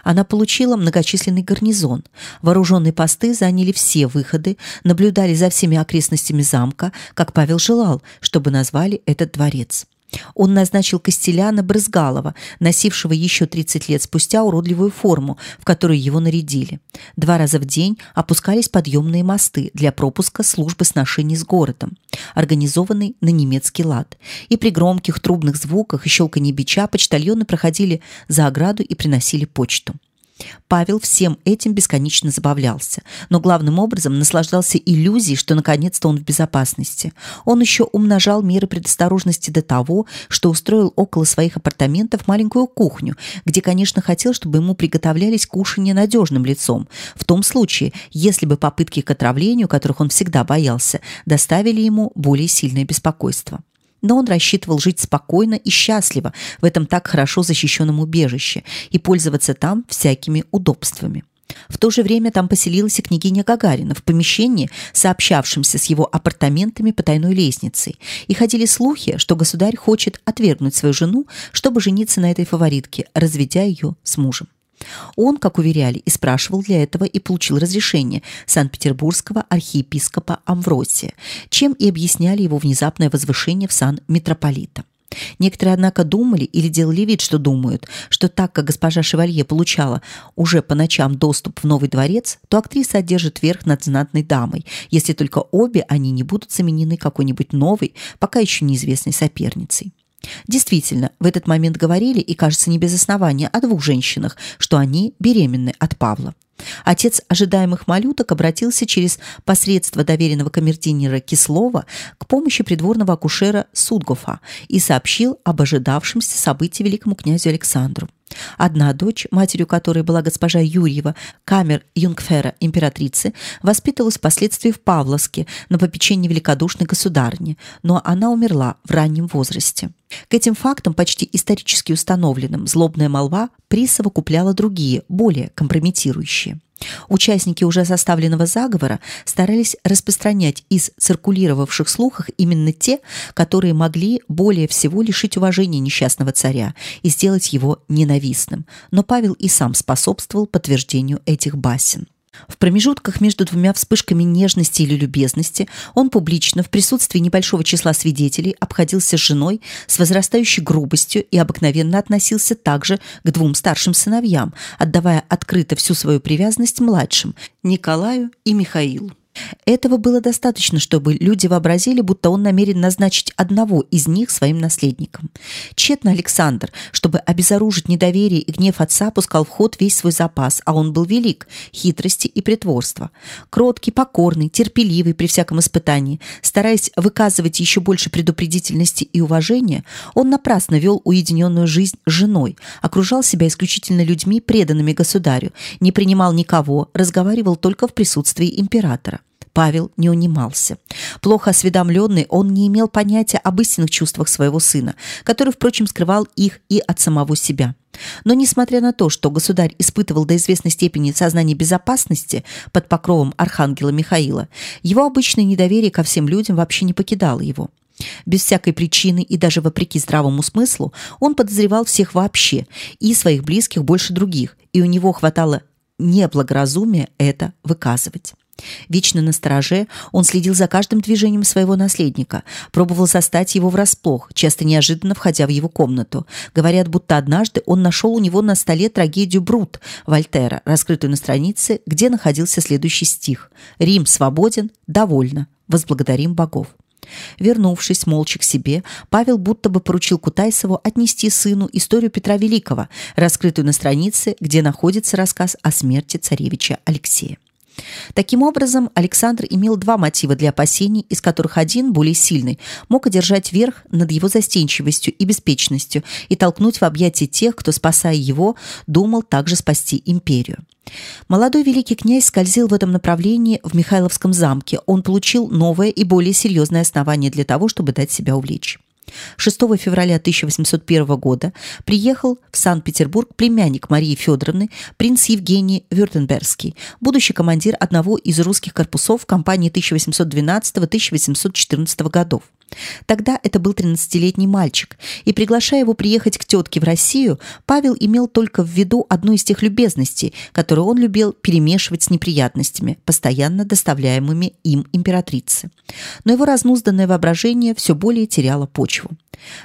Она получила многочисленный гарнизон. Вооруженные посты заняли все выходы, наблюдали за всеми окрестностями замка, как Павел желал, чтобы назвали этот дворец. Он назначил Костеляна Брызгалова, носившего еще 30 лет спустя уродливую форму, в которую его нарядили. Два раза в день опускались подъемные мосты для пропуска службы сношений с городом, организованной на немецкий лад. И при громких трубных звуках и щелканье бича почтальоны проходили за ограду и приносили почту. Павел всем этим бесконечно забавлялся, но главным образом наслаждался иллюзией, что наконец-то он в безопасности. Он еще умножал меры предосторожности до того, что устроил около своих апартаментов маленькую кухню, где, конечно, хотел, чтобы ему приготовлялись кушанья надежным лицом, в том случае, если бы попытки к отравлению, которых он всегда боялся, доставили ему более сильное беспокойство но он рассчитывал жить спокойно и счастливо в этом так хорошо защищенном убежище и пользоваться там всякими удобствами. В то же время там поселилась и княгиня Гагарина в помещении, сообщавшемся с его апартаментами по тайной лестнице, и ходили слухи, что государь хочет отвергнуть свою жену, чтобы жениться на этой фаворитке, разведя ее с мужем. Он, как уверяли, и спрашивал для этого и получил разрешение Санкт-Петербургского архиепископа Амвросия, чем и объясняли его внезапное возвышение в сан митрополита. Некоторые, однако, думали или делали вид, что думают, что так как госпожа Шевалье получала уже по ночам доступ в новый дворец, то актриса одержит верх над знатной дамой, если только обе они не будут заменены какой-нибудь новой, пока еще неизвестной соперницей. Действительно, в этот момент говорили, и, кажется, не без основания, о двух женщинах, что они беременны от Павла. Отец ожидаемых малюток обратился через посредство доверенного камердинера Кислова к помощи придворного акушера Судгофа и сообщил об ожидавшемся событии великому князю Александру. Одна дочь, матерью которой была госпожа Юрьева, камер юнгфера императрицы, воспитывалась впоследствии в Павловске на попечении великодушной государни, но она умерла в раннем возрасте. К этим фактам, почти исторически установленным, злобная молва присовокупляла другие, более компрометирующие. Участники уже составленного заговора старались распространять из циркулировавших слухов именно те, которые могли более всего лишить уважения несчастного царя и сделать его ненавистным. Но Павел и сам способствовал подтверждению этих басен. В промежутках между двумя вспышками нежности или любезности он публично в присутствии небольшого числа свидетелей обходился с женой с возрастающей грубостью и обыкновенно относился также к двум старшим сыновьям, отдавая открыто всю свою привязанность младшим Николаю и Михаилу. Этого было достаточно, чтобы люди вообразили, будто он намерен назначить одного из них своим наследником. Тщетно Александр, чтобы обезоружить недоверие и гнев отца, пускал в ход весь свой запас, а он был велик хитрости и притворства. Кроткий, покорный, терпеливый при всяком испытании, стараясь выказывать еще больше предупредительности и уважения, он напрасно вел уединенную жизнь с женой, окружал себя исключительно людьми, преданными государю, не принимал никого, разговаривал только в присутствии императора. Павел не унимался. Плохо осведомленный, он не имел понятия об истинных чувствах своего сына, который, впрочем, скрывал их и от самого себя. Но несмотря на то, что государь испытывал до известной степени сознание безопасности под покровом архангела Михаила, его обычное недоверие ко всем людям вообще не покидало его. Без всякой причины и даже вопреки здравому смыслу он подозревал всех вообще и своих близких больше других, и у него хватало неблагоразумия это выказывать. Вечно на стороже, он следил за каждым движением своего наследника, пробовал застать его врасплох, часто неожиданно входя в его комнату. Говорят, будто однажды он нашел у него на столе трагедию Брут Вольтера, раскрытую на странице, где находился следующий стих: "Рим свободен, довольно, возблагодарим богов". Вернувшись молча к себе, Павел будто бы поручил Кутайсову отнести сыну историю Петра Великого, раскрытую на странице, где находится рассказ о смерти царевича Алексея. Таким образом, Александр имел два мотива для опасений, из которых один, более сильный, мог одержать верх над его застенчивостью и беспечностью и толкнуть в объятия тех, кто, спасая его, думал также спасти империю. Молодой великий князь скользил в этом направлении в Михайловском замке. Он получил новое и более серьезное основание для того, чтобы дать себя увлечь. 6 февраля 1801 года приехал в Санкт-Петербург племянник Марии Федоровны, принц Евгений Вюртембергский, будущий командир одного из русских корпусов в кампании 1812-1814 годов. Тогда это был 13-летний мальчик, и приглашая его приехать к тетке в Россию, Павел имел только в виду одну из тех любезностей, которые он любил перемешивать с неприятностями, постоянно доставляемыми им императрице. Но его разнузданное воображение все более теряло почву.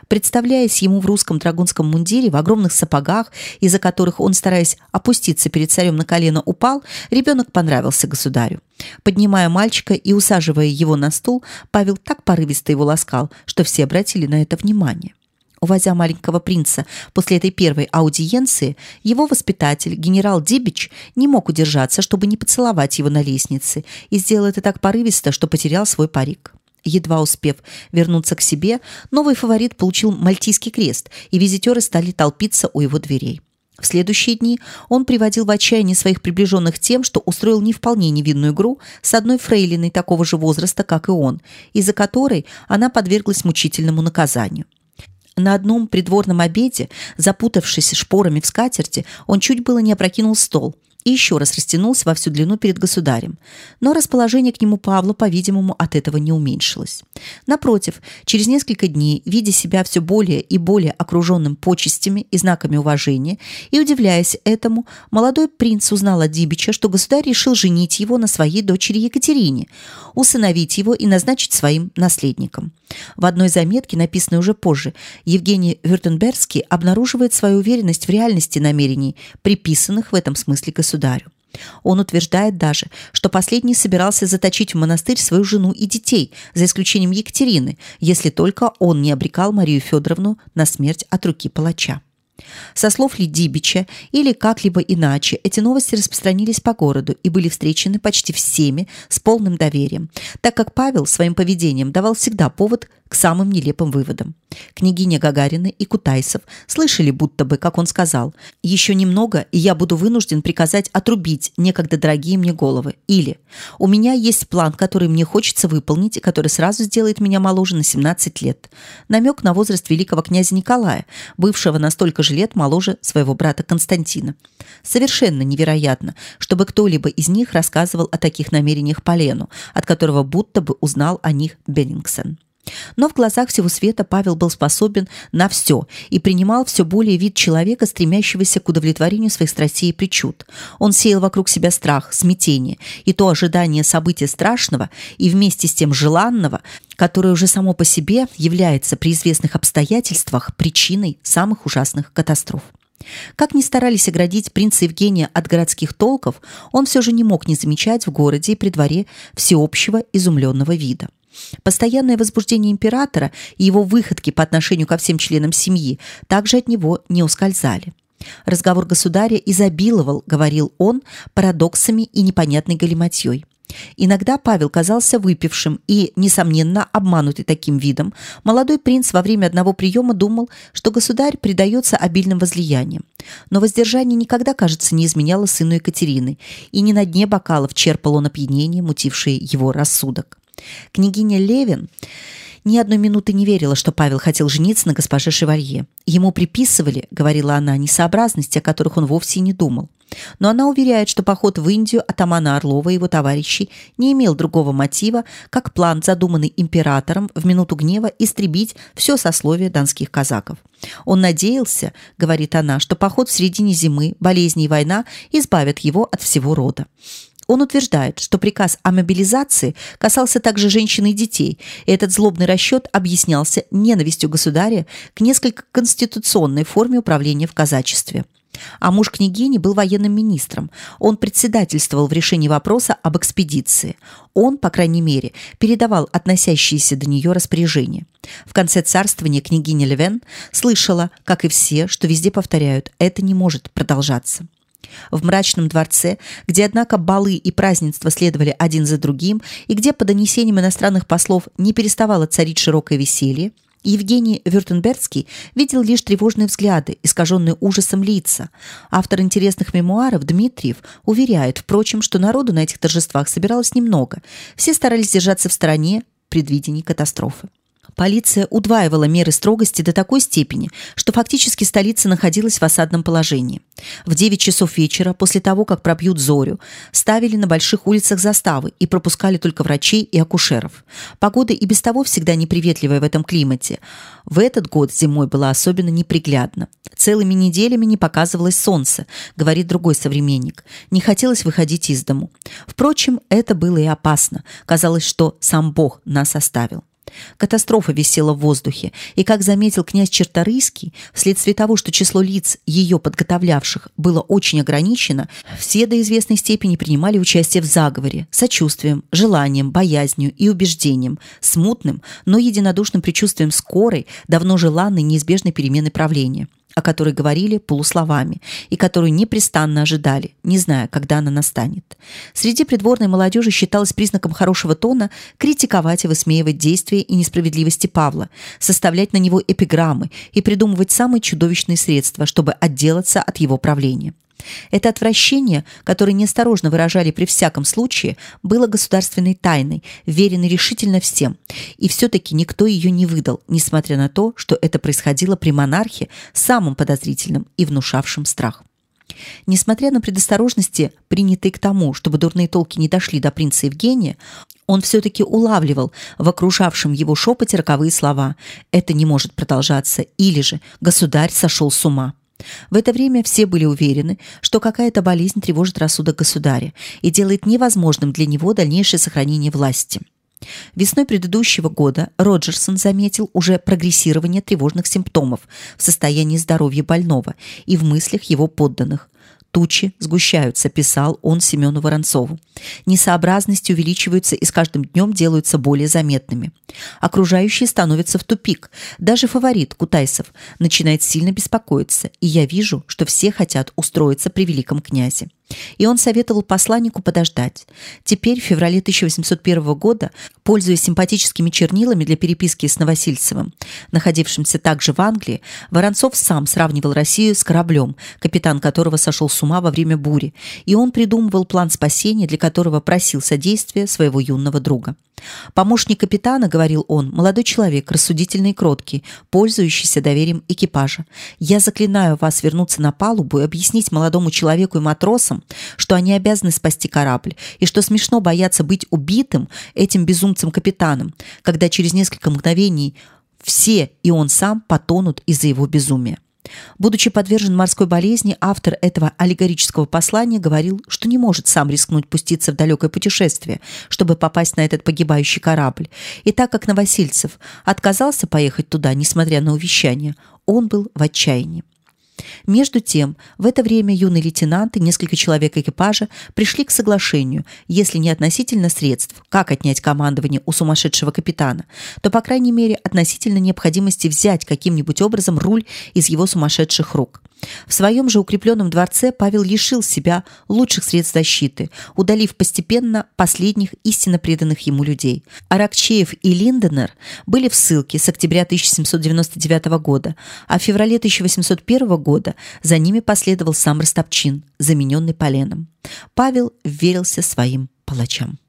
Представляясь ему в русском драгунском мундире, в огромных сапогах, из-за которых он, стараясь опуститься перед царем на колено, упал, ребенок понравился государю. Поднимая мальчика и усаживая его на стул, Павел так порывисто его ласкал, что все обратили на это внимание. Увозя маленького принца после этой первой аудиенции, его воспитатель, генерал Дибич, не мог удержаться, чтобы не поцеловать его на лестнице, и сделал это так порывисто, что потерял свой парик. Едва успев вернуться к себе, новый фаворит получил мальтийский крест, и визитеры стали толпиться у его дверей. В следующие дни он приводил в отчаяние своих приближенных тем, что устроил не вполне невинную игру с одной фрейлиной такого же возраста, как и он, из-за которой она подверглась мучительному наказанию. На одном придворном обеде, запутавшись шпорами в скатерти, он чуть было не опрокинул стол – и еще раз растянулся во всю длину перед государем. Но расположение к нему Павла, по-видимому, от этого не уменьшилось. Напротив, через несколько дней, видя себя все более и более окруженным почестями и знаками уважения, и удивляясь этому, молодой принц узнал от Дибича, что государь решил женить его на своей дочери Екатерине, усыновить его и назначить своим наследником. В одной заметке, написанной уже позже, Евгений Вюртембергский обнаруживает свою уверенность в реальности намерений, приписанных в этом смысле государю. Он утверждает даже, что последний собирался заточить в монастырь свою жену и детей, за исключением Екатерины, если только он не обрекал Марию Федоровну на смерть от руки палача. Со слов Лидибича или как-либо иначе эти новости распространились по городу и были встречены почти всеми с полным доверием, так как Павел своим поведением давал всегда повод к самым нелепым выводам. Княгиня Гагарина и Кутайсов слышали будто бы, как он сказал, «Еще немного, и я буду вынужден приказать отрубить некогда дорогие мне головы». Или «У меня есть план, который мне хочется выполнить и который сразу сделает меня моложе на 17 лет». Намек на возраст великого князя Николая, бывшего на столько же лет моложе своего брата Константина. Совершенно невероятно, чтобы кто-либо из них рассказывал о таких намерениях Полену, от которого будто бы узнал о них Беннингсен. Но в глазах всего света Павел был способен на все и принимал все более вид человека, стремящегося к удовлетворению своих страстей и причуд. Он сеял вокруг себя страх, смятение и то ожидание события страшного и вместе с тем желанного, которое уже само по себе является при известных обстоятельствах причиной самых ужасных катастроф. Как ни старались оградить принца Евгения от городских толков, он все же не мог не замечать в городе и при дворе всеобщего изумленного вида. Постоянное возбуждение императора и его выходки по отношению ко всем членам семьи также от него не ускользали. Разговор государя изобиловал, говорил он, парадоксами и непонятной галиматьей. Иногда Павел казался выпившим и, несомненно, обманутый таким видом, молодой принц во время одного приема думал, что государь предается обильным возлияниям. Но воздержание никогда, кажется, не изменяло сыну Екатерины, и не на дне бокалов черпал он опьянение, мутившее его рассудок. Княгиня Левин ни одной минуты не верила, что Павел хотел жениться на госпоже Шевалье. Ему приписывали, говорила она, несообразности, о которых он вовсе не думал. Но она уверяет, что поход в Индию атамана Орлова и его товарищей не имел другого мотива, как план, задуманный императором в минуту гнева истребить все сословие донских казаков. Он надеялся, говорит она, что поход в середине зимы, болезни и война избавят его от всего рода. Он утверждает, что приказ о мобилизации касался также женщин и детей, и этот злобный расчет объяснялся ненавистью государя к несколько конституционной форме управления в казачестве. А муж княгини был военным министром. Он председательствовал в решении вопроса об экспедиции. Он, по крайней мере, передавал относящиеся до нее распоряжения. В конце царствования княгиня Левен слышала, как и все, что везде повторяют: это не может продолжаться. В мрачном дворце, где, однако, балы и празднества следовали один за другим, и где, по донесениям иностранных послов, не переставало царить широкое веселье, Евгений Вюртенбергский видел лишь тревожные взгляды, искаженные ужасом лица. Автор интересных мемуаров Дмитриев уверяет, впрочем, что народу на этих торжествах собиралось немного. Все старались держаться в стороне предвидении катастрофы. Полиция удваивала меры строгости до такой степени, что фактически столица находилась в осадном положении. В 9 часов вечера, после того, как пробьют зорю, ставили на больших улицах заставы и пропускали только врачей и акушеров. Погода и без того всегда неприветливая в этом климате. В этот год зимой была особенно неприглядна. Целыми неделями не показывалось солнце, говорит другой современник. Не хотелось выходить из дому. Впрочем, это было и опасно. Казалось, что сам Бог нас оставил. Катастрофа висела в воздухе, и, как заметил князь Черторийский, вследствие того, что число лиц, ее подготовлявших, было очень ограничено, все до известной степени принимали участие в заговоре, сочувствием, желанием, боязнью и убеждением, смутным, но единодушным предчувствием скорой, давно желанной неизбежной перемены правления о которой говорили полусловами и которую непрестанно ожидали, не зная, когда она настанет. Среди придворной молодежи считалось признаком хорошего тона критиковать и высмеивать действия и несправедливости Павла, составлять на него эпиграммы и придумывать самые чудовищные средства, чтобы отделаться от его правления. Это отвращение, которое неосторожно выражали при всяком случае, было государственной тайной, веренной решительно всем, и все-таки никто ее не выдал, несмотря на то, что это происходило при монархе самым подозрительным и внушавшим страх. Несмотря на предосторожности, принятые к тому, чтобы дурные толки не дошли до принца Евгения, он все-таки улавливал в окружавшем его шепоте роковые слова «это не может продолжаться» или же «государь сошел с ума». В это время все были уверены, что какая-то болезнь тревожит рассудок государя и делает невозможным для него дальнейшее сохранение власти. Весной предыдущего года Роджерсон заметил уже прогрессирование тревожных симптомов в состоянии здоровья больного и в мыслях его подданных. Тучи сгущаются, писал он Семену Воронцову. Несообразности увеличиваются и с каждым днем делаются более заметными. Окружающие становятся в тупик. Даже фаворит Кутайсов начинает сильно беспокоиться, и я вижу, что все хотят устроиться при великом князе и он советовал посланнику подождать. Теперь, в феврале 1801 года, пользуясь симпатическими чернилами для переписки с Новосильцевым, находившимся также в Англии, Воронцов сам сравнивал Россию с кораблем, капитан которого сошел с ума во время бури, и он придумывал план спасения, для которого просил содействия своего юного друга. Помощник капитана, говорил он, молодой человек, рассудительный и кроткий, пользующийся доверием экипажа. Я заклинаю вас вернуться на палубу и объяснить молодому человеку и матросам, что они обязаны спасти корабль, и что смешно бояться быть убитым этим безумцем-капитаном, когда через несколько мгновений все и он сам потонут из-за его безумия. Будучи подвержен морской болезни, автор этого аллегорического послания говорил, что не может сам рискнуть пуститься в далекое путешествие, чтобы попасть на этот погибающий корабль. И так как Новосельцев отказался поехать туда, несмотря на увещание, он был в отчаянии. Между тем, в это время юный лейтенант и несколько человек экипажа пришли к соглашению, если не относительно средств, как отнять командование у сумасшедшего капитана, то, по крайней мере, относительно необходимости взять каким-нибудь образом руль из его сумасшедших рук. В своем же укрепленном дворце Павел лишил себя лучших средств защиты, удалив постепенно последних истинно преданных ему людей. Аракчеев и Линденер были в ссылке с октября 1799 года, а в феврале 1801 года за ними последовал сам Растопчин, замененный Поленом. Павел верился своим палачам.